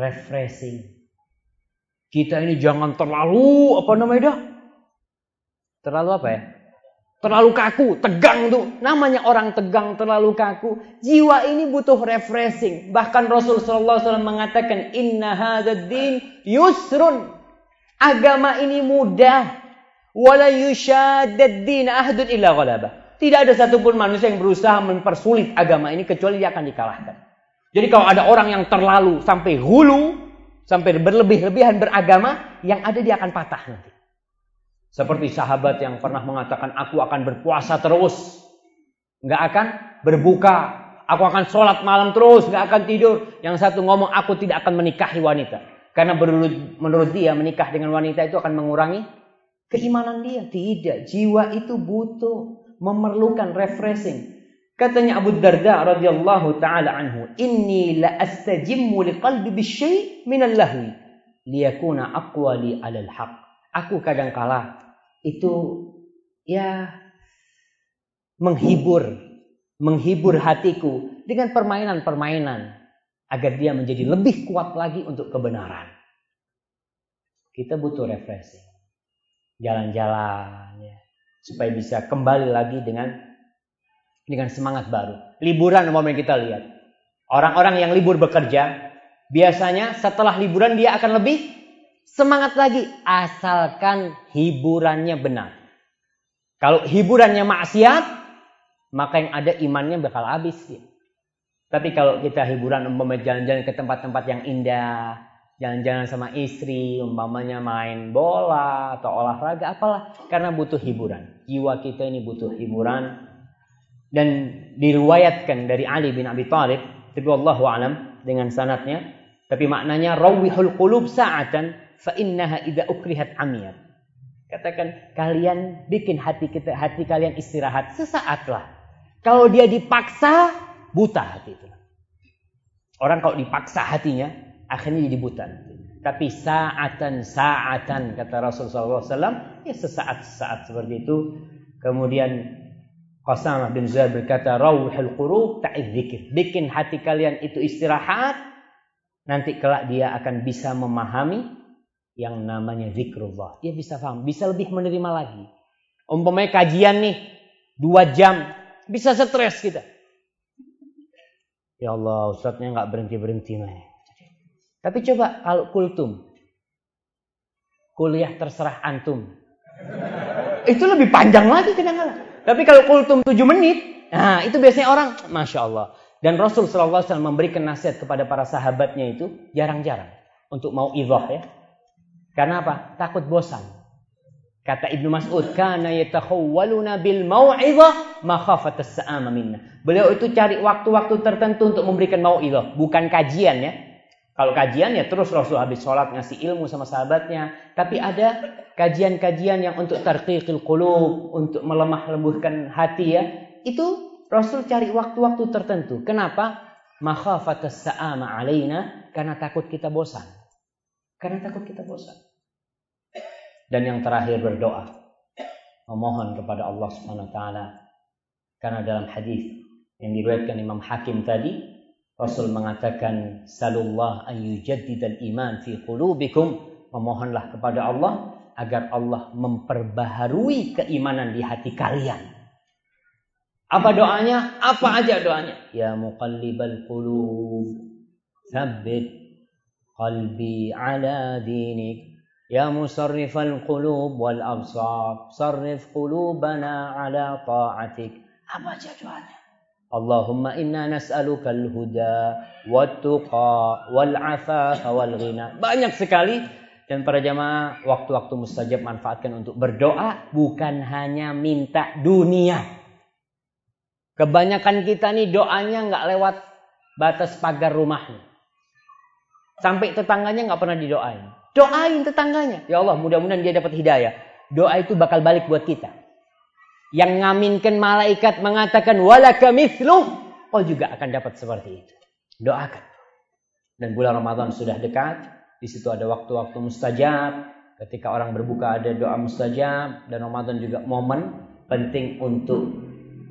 Refreshing. Kita ini jangan terlalu apa namanya dah? Terlalu apa ya? Terlalu kaku, tegang tuh. Namanya orang tegang terlalu kaku. Jiwa ini butuh refreshing. Bahkan Rasul sallallahu alaihi wasallam mengatakan inna hadzal din yusrun. Agama ini mudah. Wala yushaddad din ahdun illa ghalaba. Tidak ada satupun manusia yang berusaha mempersulit agama ini kecuali dia akan dikalahkan. Jadi kalau ada orang yang terlalu sampai hulu, sampai berlebih-lebihan beragama, yang ada dia akan patah nanti. Seperti sahabat yang pernah mengatakan, aku akan berpuasa terus. Nggak akan berbuka. Aku akan sholat malam terus, nggak akan tidur. Yang satu ngomong, aku tidak akan menikahi wanita. Karena menurut, dia, menikah dengan wanita itu akan mengurangi keimanan dia. Tidak, jiwa itu butuh, memerlukan refreshing. Katanya Abu Darda radhiyallahu taala anhu, "Inni la astajimmu liqalbi bisyai' min al-lahwi liyakuna aqwali 'alal haqq." Aku kadang kala itu ya menghibur, menghibur hatiku dengan permainan-permainan agar dia menjadi lebih kuat lagi untuk kebenaran. Kita butuh refreshing. Jalan-jalan ya, supaya bisa kembali lagi dengan dengan semangat baru. Liburan yang kita lihat. Orang-orang yang libur bekerja, biasanya setelah liburan dia akan lebih Semangat lagi asalkan hiburannya benar. Kalau hiburannya maksiat, maka yang ada imannya bakal habis. Ya. Tapi kalau kita hiburan umpamanya jalan-jalan ke tempat-tempat yang indah, jalan-jalan sama istri, umpamanya main bola atau olahraga, apalah, karena butuh hiburan. Jiwa kita ini butuh hiburan. Dan diriwayatkan dari Ali bin Abi Thalib, tapi wallahu alam dengan sanatnya, tapi maknanya rawihul qulub sa'atan fa innaha idza ukrihat amiyat. Katakan kalian bikin hati kita hati kalian istirahat sesaatlah. Kalau dia dipaksa buta hati itu. Orang kalau dipaksa hatinya akhirnya jadi buta. Tapi saatan saatan kata Rasulullah SAW ya sesaat sesaat seperti itu. Kemudian Qasamah bin Zaid berkata rawhul qurub ta'iz dzikir. Bikin hati kalian itu istirahat nanti kelak dia akan bisa memahami yang namanya zikrullah. Dia bisa paham, bisa lebih menerima lagi. Umpamanya kajian nih, dua jam, bisa stres kita. Ya Allah, ustadznya nggak berhenti berhenti nih. Tapi coba kalau kultum, kuliah terserah antum, itu lebih panjang lagi kadang-kadang. Tapi kalau kultum tujuh menit, nah itu biasanya orang, masya Allah. Dan Rasul SAW memberikan nasihat kepada para sahabatnya itu jarang-jarang untuk mau idah ya karena apa? Takut bosan. Kata Ibnu Mas'ud, "Kana yatakhawwaluna bil mau'izah makhafat as-sa'ama minna." Beliau itu cari waktu-waktu tertentu untuk memberikan mau'izah, bukan kajian ya. Kalau kajian ya terus Rasul habis sholat ngasih ilmu sama sahabatnya. Tapi ada kajian-kajian yang untuk tarqiqil qulub, untuk melemah lembutkan hati ya. Itu Rasul cari waktu-waktu tertentu. Kenapa? Makhafat as-sa'ama alaina karena takut kita bosan. Karena takut kita bosan. Dan yang terakhir berdoa. Memohon kepada Allah Subhanahu wa taala. Karena dalam hadis yang diriwayatkan Imam Hakim tadi Rasul mengatakan salullah an yujaddidal iman fi qulubikum memohonlah kepada Allah agar Allah memperbaharui keimanan di hati kalian. Apa doanya? Apa aja doanya? Ya muqallibal qulub tsabbit qalbi ala dinik Ya musarrifal qulub wal absar sarrif qulubana ala ta'atik. Apa aja doanya? Allahumma inna nas'aluka al-huda wat-tuqa wal-afafa wal-ghina. Banyak sekali dan para jamaah waktu-waktu mustajab manfaatkan untuk berdoa bukan hanya minta dunia. Kebanyakan kita nih doanya nggak lewat batas pagar rumahnya. Sampai tetangganya nggak pernah didoain. Doain tetangganya. Ya Allah mudah-mudahan dia dapat hidayah. Doa itu bakal balik buat kita. Yang ngaminkan malaikat mengatakan walaka mithluh, kau juga akan dapat seperti itu. Doakan. Dan bulan Ramadan sudah dekat, di situ ada waktu-waktu mustajab. Ketika orang berbuka ada doa mustajab dan Ramadan juga momen penting untuk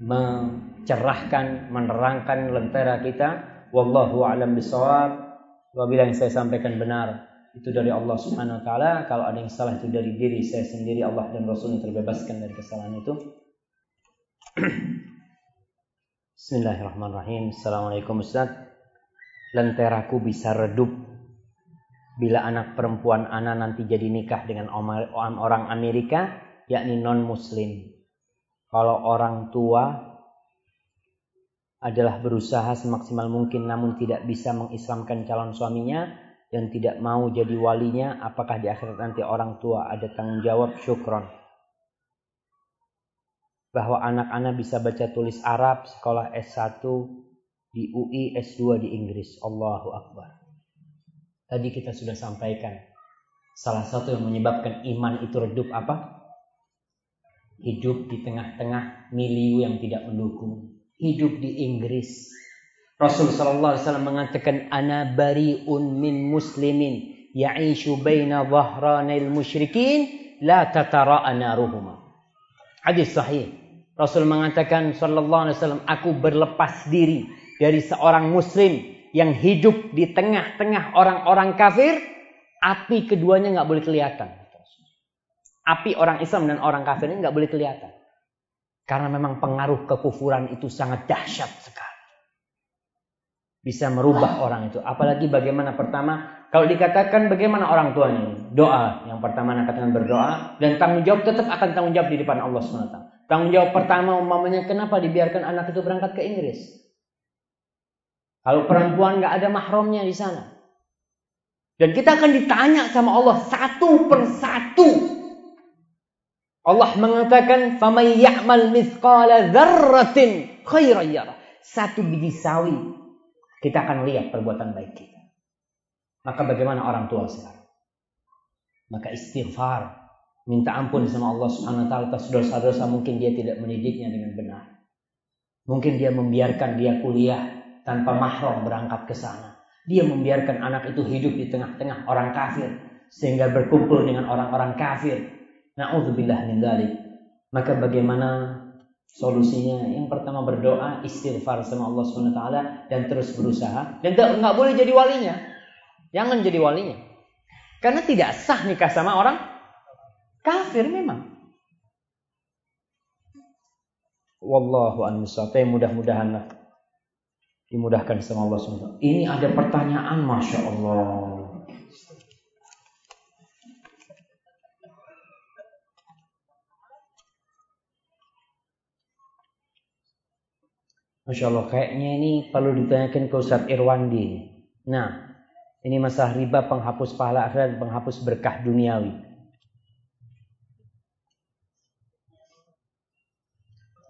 mencerahkan, menerangkan lentera kita. Wallahu a'lam bishawab. Apabila yang saya sampaikan benar, itu dari Allah Subhanahu wa taala. Kalau ada yang salah itu dari diri saya sendiri, Allah dan Rasul terbebaskan dari kesalahan itu. Bismillahirrahmanirrahim. Assalamualaikum Ustaz. Lenteraku bisa redup bila anak perempuan Ana nanti jadi nikah dengan orang Amerika, yakni non-muslim. Kalau orang tua adalah berusaha semaksimal mungkin namun tidak bisa mengislamkan calon suaminya dan tidak mau jadi walinya, apakah di akhirat nanti orang tua ada tanggung jawab syukron? Bahwa anak-anak bisa baca tulis Arab, sekolah S1 di UI, S2 di Inggris. Allahu Akbar. Tadi kita sudah sampaikan salah satu yang menyebabkan iman itu redup apa? Hidup di tengah-tengah milieu yang tidak mendukung. Hidup di Inggris. Rasul sallallahu alaihi wasallam mengatakan ana bariun min muslimin ya'ishu baina dhahranil musyrikin la tatara'ana ruhuma. Hadis sahih. Rasul mengatakan sallallahu alaihi wasallam, aku berlepas diri dari seorang muslim yang hidup di tengah-tengah orang-orang kafir, api keduanya nggak boleh kelihatan. Api orang Islam dan orang kafir ini nggak boleh kelihatan. Karena memang pengaruh kekufuran itu sangat dahsyat sekali. Bisa merubah orang itu. Apalagi bagaimana pertama, kalau dikatakan bagaimana orang tuanya, doa. Yang pertama katakan berdoa dan tanggung jawab tetap akan tanggung jawab di depan Allah SWT. Tanggung jawab pertama umpamanya kenapa dibiarkan anak itu berangkat ke Inggris? Kalau perempuan nggak ada mahramnya di sana. Dan kita akan ditanya sama Allah satu persatu. Allah mengatakan, "Faman ya'mal mithqala dzarratin khairan yarah." Satu biji sawi kita akan lihat perbuatan baik kita. Maka bagaimana orang tua sekarang? Maka istighfar, minta ampun sama Allah Subhanahu wa taala atas dosa-dosa mungkin dia tidak mendidiknya dengan benar. Mungkin dia membiarkan dia kuliah tanpa mahram berangkat ke sana. Dia membiarkan anak itu hidup di tengah-tengah orang kafir sehingga berkumpul dengan orang-orang kafir. Nauzubillah min dzalik. Maka bagaimana solusinya? Yang pertama berdoa, istighfar sama Allah Subhanahu taala dan terus berusaha dan nggak boleh jadi walinya. Jangan jadi walinya. Karena tidak sah nikah sama orang Kafir memang. Wallahu Tapi mudah-mudahan dimudahkan sama Allah SWT. Ini ada pertanyaan, masya Allah. Masya Allah, kayaknya ini perlu ditanyakan ke Ustaz Irwandi. Nah, ini masalah riba penghapus pahala akhirat, penghapus berkah duniawi.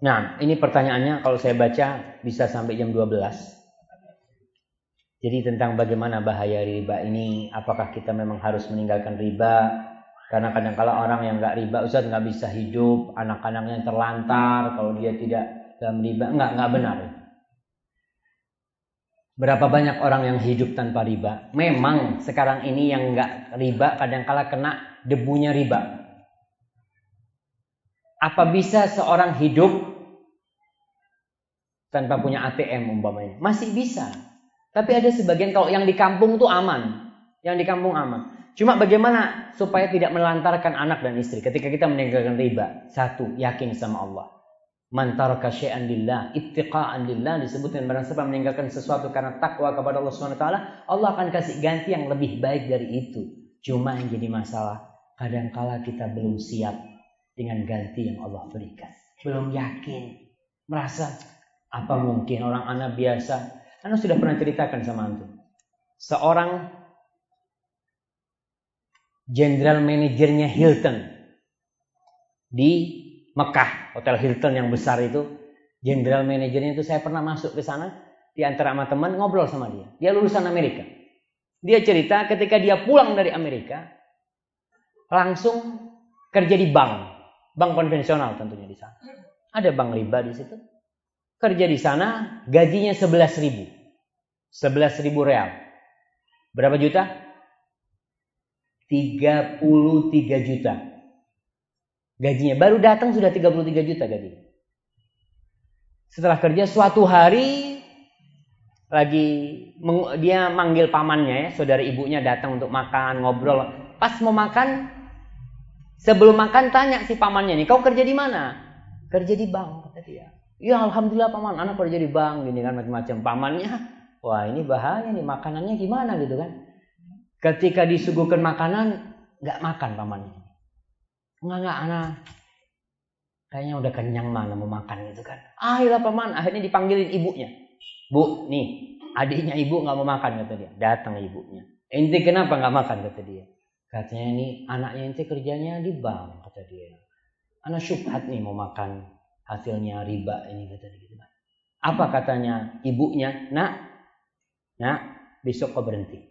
Nah, ini pertanyaannya kalau saya baca bisa sampai jam 12. Jadi tentang bagaimana bahaya riba ini, apakah kita memang harus meninggalkan riba? Karena kadang-kala orang yang nggak riba, Ustaz nggak bisa hidup, anak-anaknya terlantar kalau dia tidak dalam riba. Nggak, nggak benar. Berapa banyak orang yang hidup tanpa riba? Memang sekarang ini yang nggak riba kadang-kala kena debunya riba. Apa bisa seorang hidup tanpa punya ATM umpamanya. Masih bisa. Tapi ada sebagian kalau yang di kampung tuh aman. Yang di kampung aman. Cuma bagaimana supaya tidak melantarkan anak dan istri ketika kita meninggalkan riba? Satu, yakin sama Allah. Man taraka syai'an lillah, ittiqa'an lillah disebutkan barang siapa meninggalkan sesuatu karena takwa kepada Allah Subhanahu taala, Allah akan kasih ganti yang lebih baik dari itu. Cuma yang jadi masalah, kadangkala kita belum siap dengan ganti yang Allah berikan. Belum yakin, merasa apa mungkin orang anak biasa. Anak sudah pernah ceritakan sama antum. Seorang general manajernya Hilton di Mekah, Hotel Hilton yang besar itu, general manajernya itu saya pernah masuk ke sana di antara sama teman ngobrol sama dia. Dia lulusan Amerika. Dia cerita ketika dia pulang dari Amerika langsung kerja di bank, bank konvensional tentunya di sana. Ada bank riba di situ. Kerja di sana, gajinya 11 ribu. 11 ribu real. Berapa juta? 33 juta. Gajinya baru datang sudah 33 juta gaji. Setelah kerja suatu hari lagi dia manggil pamannya ya, saudara ibunya datang untuk makan, ngobrol. Pas mau makan, sebelum makan tanya si pamannya nih, kau kerja di mana? Kerja di bank kata dia. Ya alhamdulillah paman, anak kerja di bank gini kan macam-macam. Pamannya, wah ini bahaya nih makanannya gimana gitu kan? Ketika disuguhkan makanan, nggak makan pamannya. Enggak, enggak, anak. Kayaknya udah kenyang mana mau makan gitu kan. Akhirnya paman, akhirnya dipanggilin ibunya. Bu, nih, adiknya ibu nggak mau makan kata dia. Datang ibunya. Ente kenapa nggak makan kata dia. Katanya ini anaknya ente kerjanya di bank kata dia. Anak syubhat nih mau makan hasilnya riba ini kata dia. Gitu. Apa katanya ibunya? Nak, nak besok kau berhenti.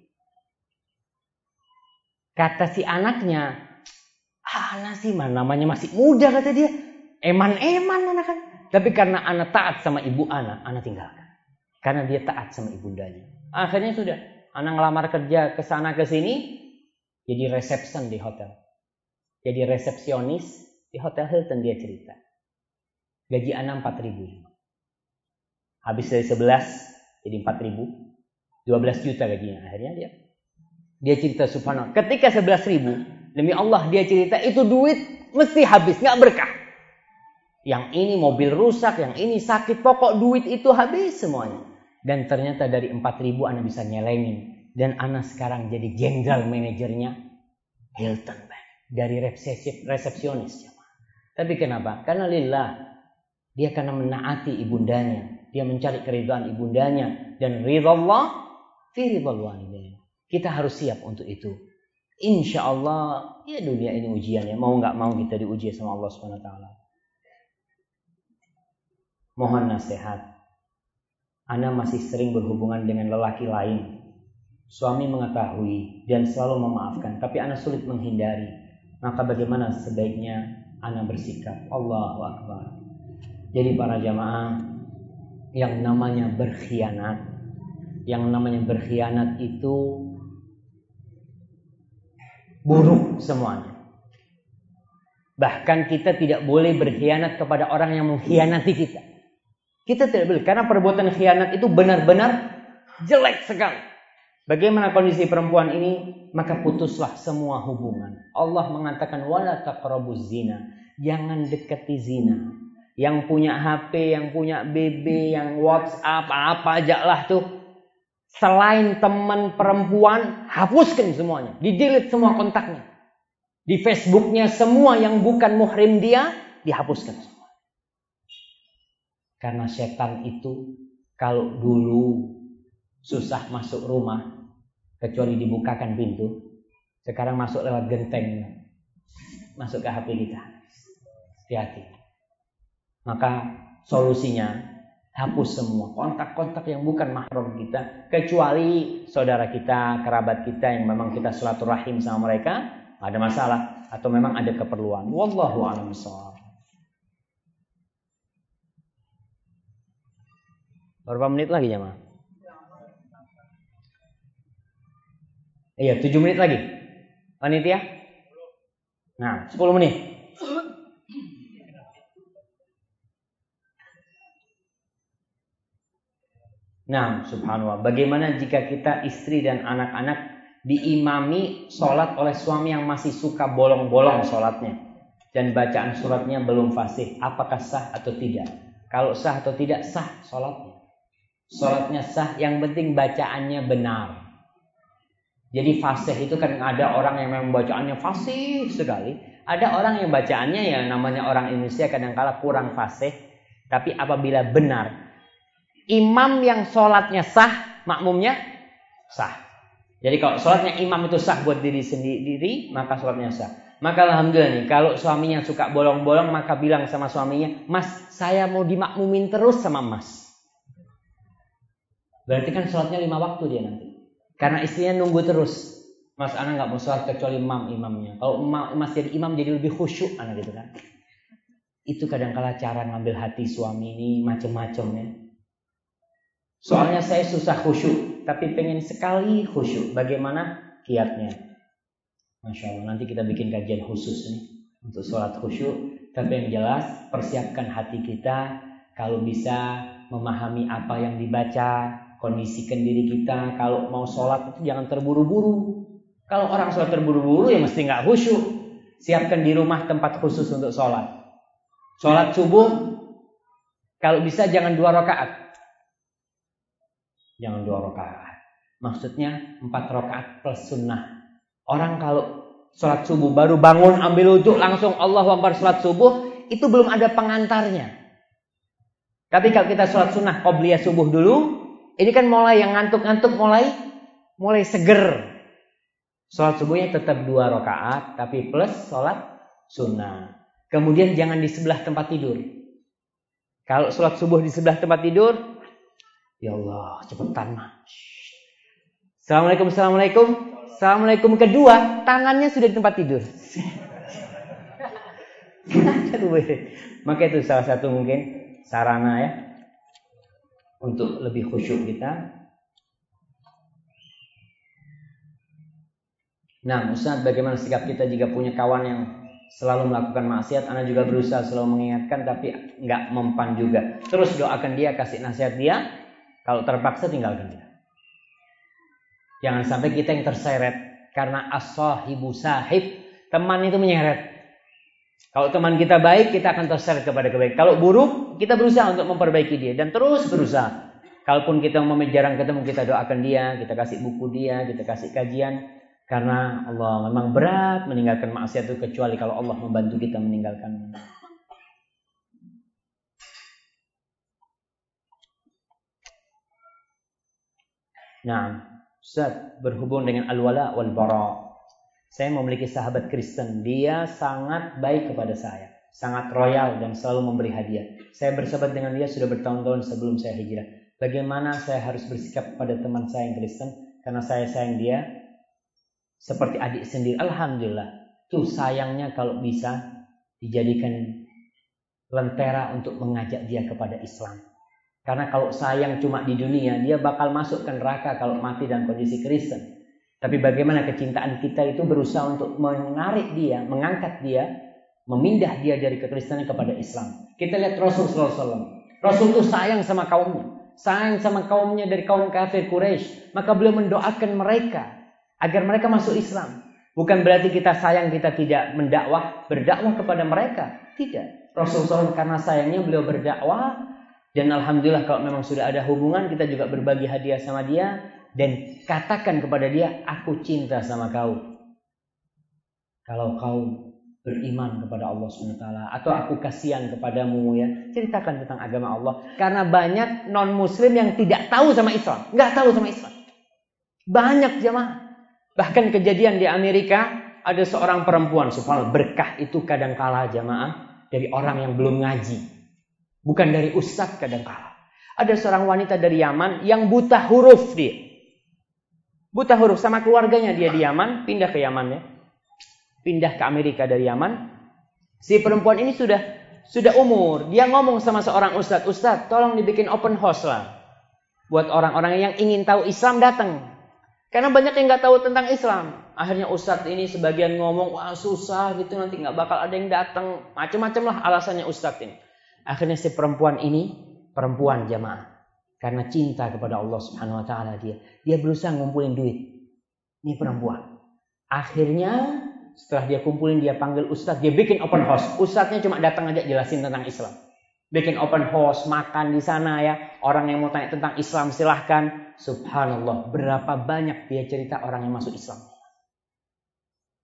Kata si anaknya, Anak sih mana namanya masih muda kata dia. Eman-eman anak kan. Tapi karena anak taat sama ibu anak, anak tinggalkan. Karena dia taat sama ibundanya. Akhirnya sudah, anak ngelamar kerja ke sana ke sini, jadi reception di hotel. Jadi resepsionis di hotel Hilton dia cerita. Gaji anak 4 ribu. Habis dari 11 jadi 4 ribu. 12 juta gajinya. Akhirnya dia dia cerita subhanallah. Ketika 11 ribu Demi Allah dia cerita itu duit mesti habis, nggak berkah. Yang ini mobil rusak, yang ini sakit, pokok duit itu habis semuanya. Dan ternyata dari 4000 Anda bisa nyelengin. Dan Anda sekarang jadi general manajernya Hilton Bank. Dari resepsi, resepsionis. Tapi kenapa? Karena lillah. Dia karena menaati ibundanya. Dia mencari keridhaan ibundanya. Dan ridha Allah fi Kita harus siap untuk itu. Insya Allah ya dunia ini ujian ya mau nggak mau kita diuji sama Allah Subhanahu Wa Taala. Mohon nasihat. Anda masih sering berhubungan dengan lelaki lain. Suami mengetahui dan selalu memaafkan, tapi Anda sulit menghindari. Maka bagaimana sebaiknya Anda bersikap? Allahu Akbar. Jadi para jamaah yang namanya berkhianat, yang namanya berkhianat itu buruk semuanya. Bahkan kita tidak boleh berkhianat kepada orang yang mengkhianati kita. Kita tidak boleh karena perbuatan khianat itu benar-benar jelek sekali. Bagaimana kondisi perempuan ini? Maka putuslah semua hubungan. Allah mengatakan wala zina. Jangan dekati zina. Yang punya HP, yang punya BB, yang WhatsApp, apa aja lah tuh Selain teman perempuan, hapuskan semuanya. Di-delete semua kontaknya. Di Facebooknya semua yang bukan muhrim dia, dihapuskan semua. Karena setan itu kalau dulu susah masuk rumah, kecuali dibukakan pintu, sekarang masuk lewat genteng. Masuk ke HP kita. Hati-hati. Maka solusinya hapus semua kontak-kontak yang bukan mahram kita kecuali saudara kita, kerabat kita yang memang kita silaturahim sama mereka, ada masalah atau memang ada keperluan. Wallahu a'lam Berapa menit lagi ya? Iya, 7 menit lagi. Panitia? Nah, 10 menit. Nah, subhanallah. Bagaimana jika kita istri dan anak-anak diimami sholat oleh suami yang masih suka bolong-bolong sholatnya dan bacaan suratnya belum fasih, apakah sah atau tidak? Kalau sah atau tidak sah sholatnya. Sholatnya sah, yang penting bacaannya benar. Jadi fasih itu kan ada orang yang memang bacaannya fasih sekali. Ada orang yang bacaannya ya namanya orang Indonesia kadang-kala kurang fasih. Tapi apabila benar imam yang sholatnya sah, makmumnya sah. Jadi kalau sholatnya imam itu sah buat diri sendiri, maka sholatnya sah. Maka alhamdulillah nih, kalau suaminya suka bolong-bolong, maka bilang sama suaminya, Mas, saya mau dimakmumin terus sama Mas. Berarti kan sholatnya lima waktu dia nanti. Karena istrinya nunggu terus. Mas, anak nggak mau sholat kecuali imam imamnya. Kalau mas jadi imam jadi lebih khusyuk anak gitu kan. Itu kadang-kala cara ngambil hati suami ini macem-macem ya. Soalnya saya susah khusyuk, tapi pengen sekali khusyuk. Bagaimana kiatnya? Masya Allah, nanti kita bikin kajian khusus nih untuk sholat khusyuk. Tapi yang jelas, persiapkan hati kita kalau bisa memahami apa yang dibaca, kondisikan diri kita. Kalau mau sholat itu jangan terburu-buru. Kalau orang sholat terburu-buru ya mesti nggak khusyuk. Siapkan di rumah tempat khusus untuk sholat. Sholat subuh, kalau bisa jangan dua rakaat. Jangan dua rakaat. Maksudnya empat rakaat plus sunnah. Orang kalau sholat subuh baru bangun ambil wudhu langsung Allah Akbar sholat subuh itu belum ada pengantarnya. Tapi kalau kita sholat sunnah qobliyah subuh dulu, ini kan mulai yang ngantuk-ngantuk mulai mulai seger. Sholat subuhnya tetap dua rakaat, tapi plus sholat sunnah. Kemudian jangan di sebelah tempat tidur. Kalau sholat subuh di sebelah tempat tidur, Ya Allah, cepetan mah. Assalamualaikum, assalamualaikum. Assalamualaikum kedua, tangannya sudah di tempat tidur. (laughs) Maka itu salah satu mungkin sarana ya untuk lebih khusyuk kita. Nah, Ustaz, bagaimana sikap kita jika punya kawan yang selalu melakukan maksiat? Anda juga berusaha selalu mengingatkan, tapi nggak mempan juga. Terus doakan dia, kasih nasihat dia, kalau terpaksa tinggalkan dia. Jangan sampai kita yang terseret karena as-sahibu sahib, teman itu menyeret. Kalau teman kita baik, kita akan terseret kepada kebaikan. Kalau buruk, kita berusaha untuk memperbaiki dia dan terus berusaha. Kalaupun kita mau jarang ketemu, kita doakan dia, kita kasih buku dia, kita kasih kajian. Karena Allah memang berat meninggalkan maksiat itu kecuali kalau Allah membantu kita meninggalkannya. Nah, Ustaz, berhubung dengan al-wala wal bara. Saya memiliki sahabat Kristen, dia sangat baik kepada saya, sangat royal dan selalu memberi hadiah. Saya bersahabat dengan dia sudah bertahun-tahun sebelum saya hijrah. Bagaimana saya harus bersikap pada teman saya yang Kristen karena saya sayang dia seperti adik sendiri. Alhamdulillah. Tuh sayangnya kalau bisa dijadikan lentera untuk mengajak dia kepada Islam. Karena kalau sayang cuma di dunia, dia bakal masuk ke neraka kalau mati dalam kondisi Kristen. Tapi bagaimana kecintaan kita itu berusaha untuk menarik dia, mengangkat dia, memindah dia dari kekristenan kepada Islam. Kita lihat Rasul SAW. Rasul itu sayang sama kaumnya. Sayang sama kaumnya dari kaum kafir Quraisy. Maka beliau mendoakan mereka agar mereka masuk Islam. Bukan berarti kita sayang kita tidak mendakwah, berdakwah kepada mereka. Tidak. Rasul SAW karena sayangnya beliau berdakwah dan alhamdulillah kalau memang sudah ada hubungan kita juga berbagi hadiah sama dia dan katakan kepada dia aku cinta sama kau. Kalau kau beriman kepada Allah SWT atau aku kasihan kepadamu ya ceritakan tentang agama Allah. Karena banyak non muslim yang tidak tahu sama Islam nggak tahu sama Islam. Banyak jemaah. Bahkan kejadian di Amerika ada seorang perempuan subhanallah berkah itu kadang kala jamaah dari orang yang belum ngaji Bukan dari ustadz kadang kala. Ada seorang wanita dari Yaman yang buta huruf dia. Buta huruf sama keluarganya dia di Yaman, pindah ke Yaman ya. Pindah ke Amerika dari Yaman. Si perempuan ini sudah sudah umur. Dia ngomong sama seorang ustadz, ustadz tolong dibikin open house lah. Buat orang-orang yang ingin tahu Islam datang. Karena banyak yang nggak tahu tentang Islam. Akhirnya ustadz ini sebagian ngomong, wah susah gitu nanti nggak bakal ada yang datang. Macam-macam lah alasannya ustadz ini. Akhirnya si perempuan ini, perempuan jamaah. karena cinta kepada Allah Subhanahu wa taala dia. Dia berusaha ngumpulin duit. Ini perempuan. Akhirnya setelah dia kumpulin dia panggil ustadz, dia bikin open house. Ustadznya cuma datang aja jelasin tentang Islam. Bikin open house, makan di sana ya. Orang yang mau tanya tentang Islam silahkan. Subhanallah, berapa banyak dia cerita orang yang masuk Islam.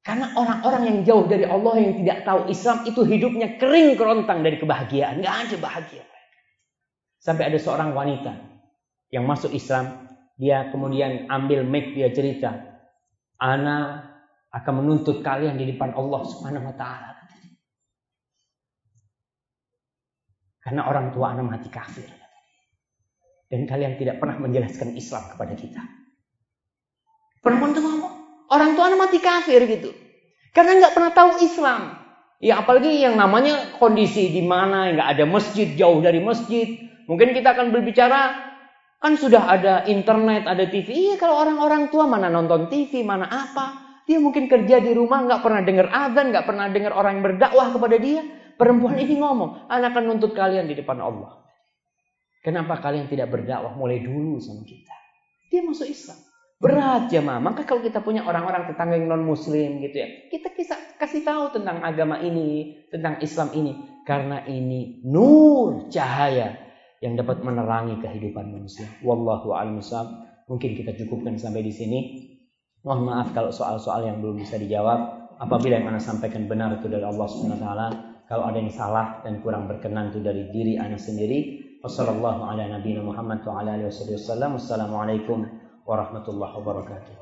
Karena orang-orang yang jauh dari Allah yang tidak tahu Islam itu hidupnya kering kerontang dari kebahagiaan. Nggak ada bahagia. Sampai ada seorang wanita yang masuk Islam, dia kemudian ambil mic dia cerita, Ana akan menuntut kalian di depan Allah Subhanahu wa taala. Karena orang tua Ana mati kafir. Dan kalian tidak pernah menjelaskan Islam kepada kita. Perempuan itu ngomong, orang tua mati kafir gitu. Karena nggak pernah tahu Islam. Ya apalagi yang namanya kondisi di mana nggak ada masjid jauh dari masjid, Mungkin kita akan berbicara kan sudah ada internet, ada TV. Iya kalau orang-orang tua mana nonton TV, mana apa. Dia mungkin kerja di rumah nggak pernah dengar azan, nggak pernah dengar orang yang berdakwah kepada dia. Perempuan ini ngomong, anak akan nuntut kalian di depan Allah. Kenapa kalian tidak berdakwah mulai dulu sama kita? Dia masuk Islam. Berat jemaah. Maka kalau kita punya orang-orang tetangga yang non muslim gitu ya, kita kisah, kasih tahu tentang agama ini, tentang Islam ini karena ini nur cahaya yang dapat menerangi kehidupan manusia. Wallahu a'lam Mungkin kita cukupkan sampai di sini. Mohon maaf kalau soal-soal yang belum bisa dijawab. Apabila yang Anda sampaikan benar itu dari Allah Subhanahu wa taala, kalau ada yang salah dan kurang berkenan itu dari diri Anda sendiri. Wassalamualaikum warahmatullahi wabarakatuh.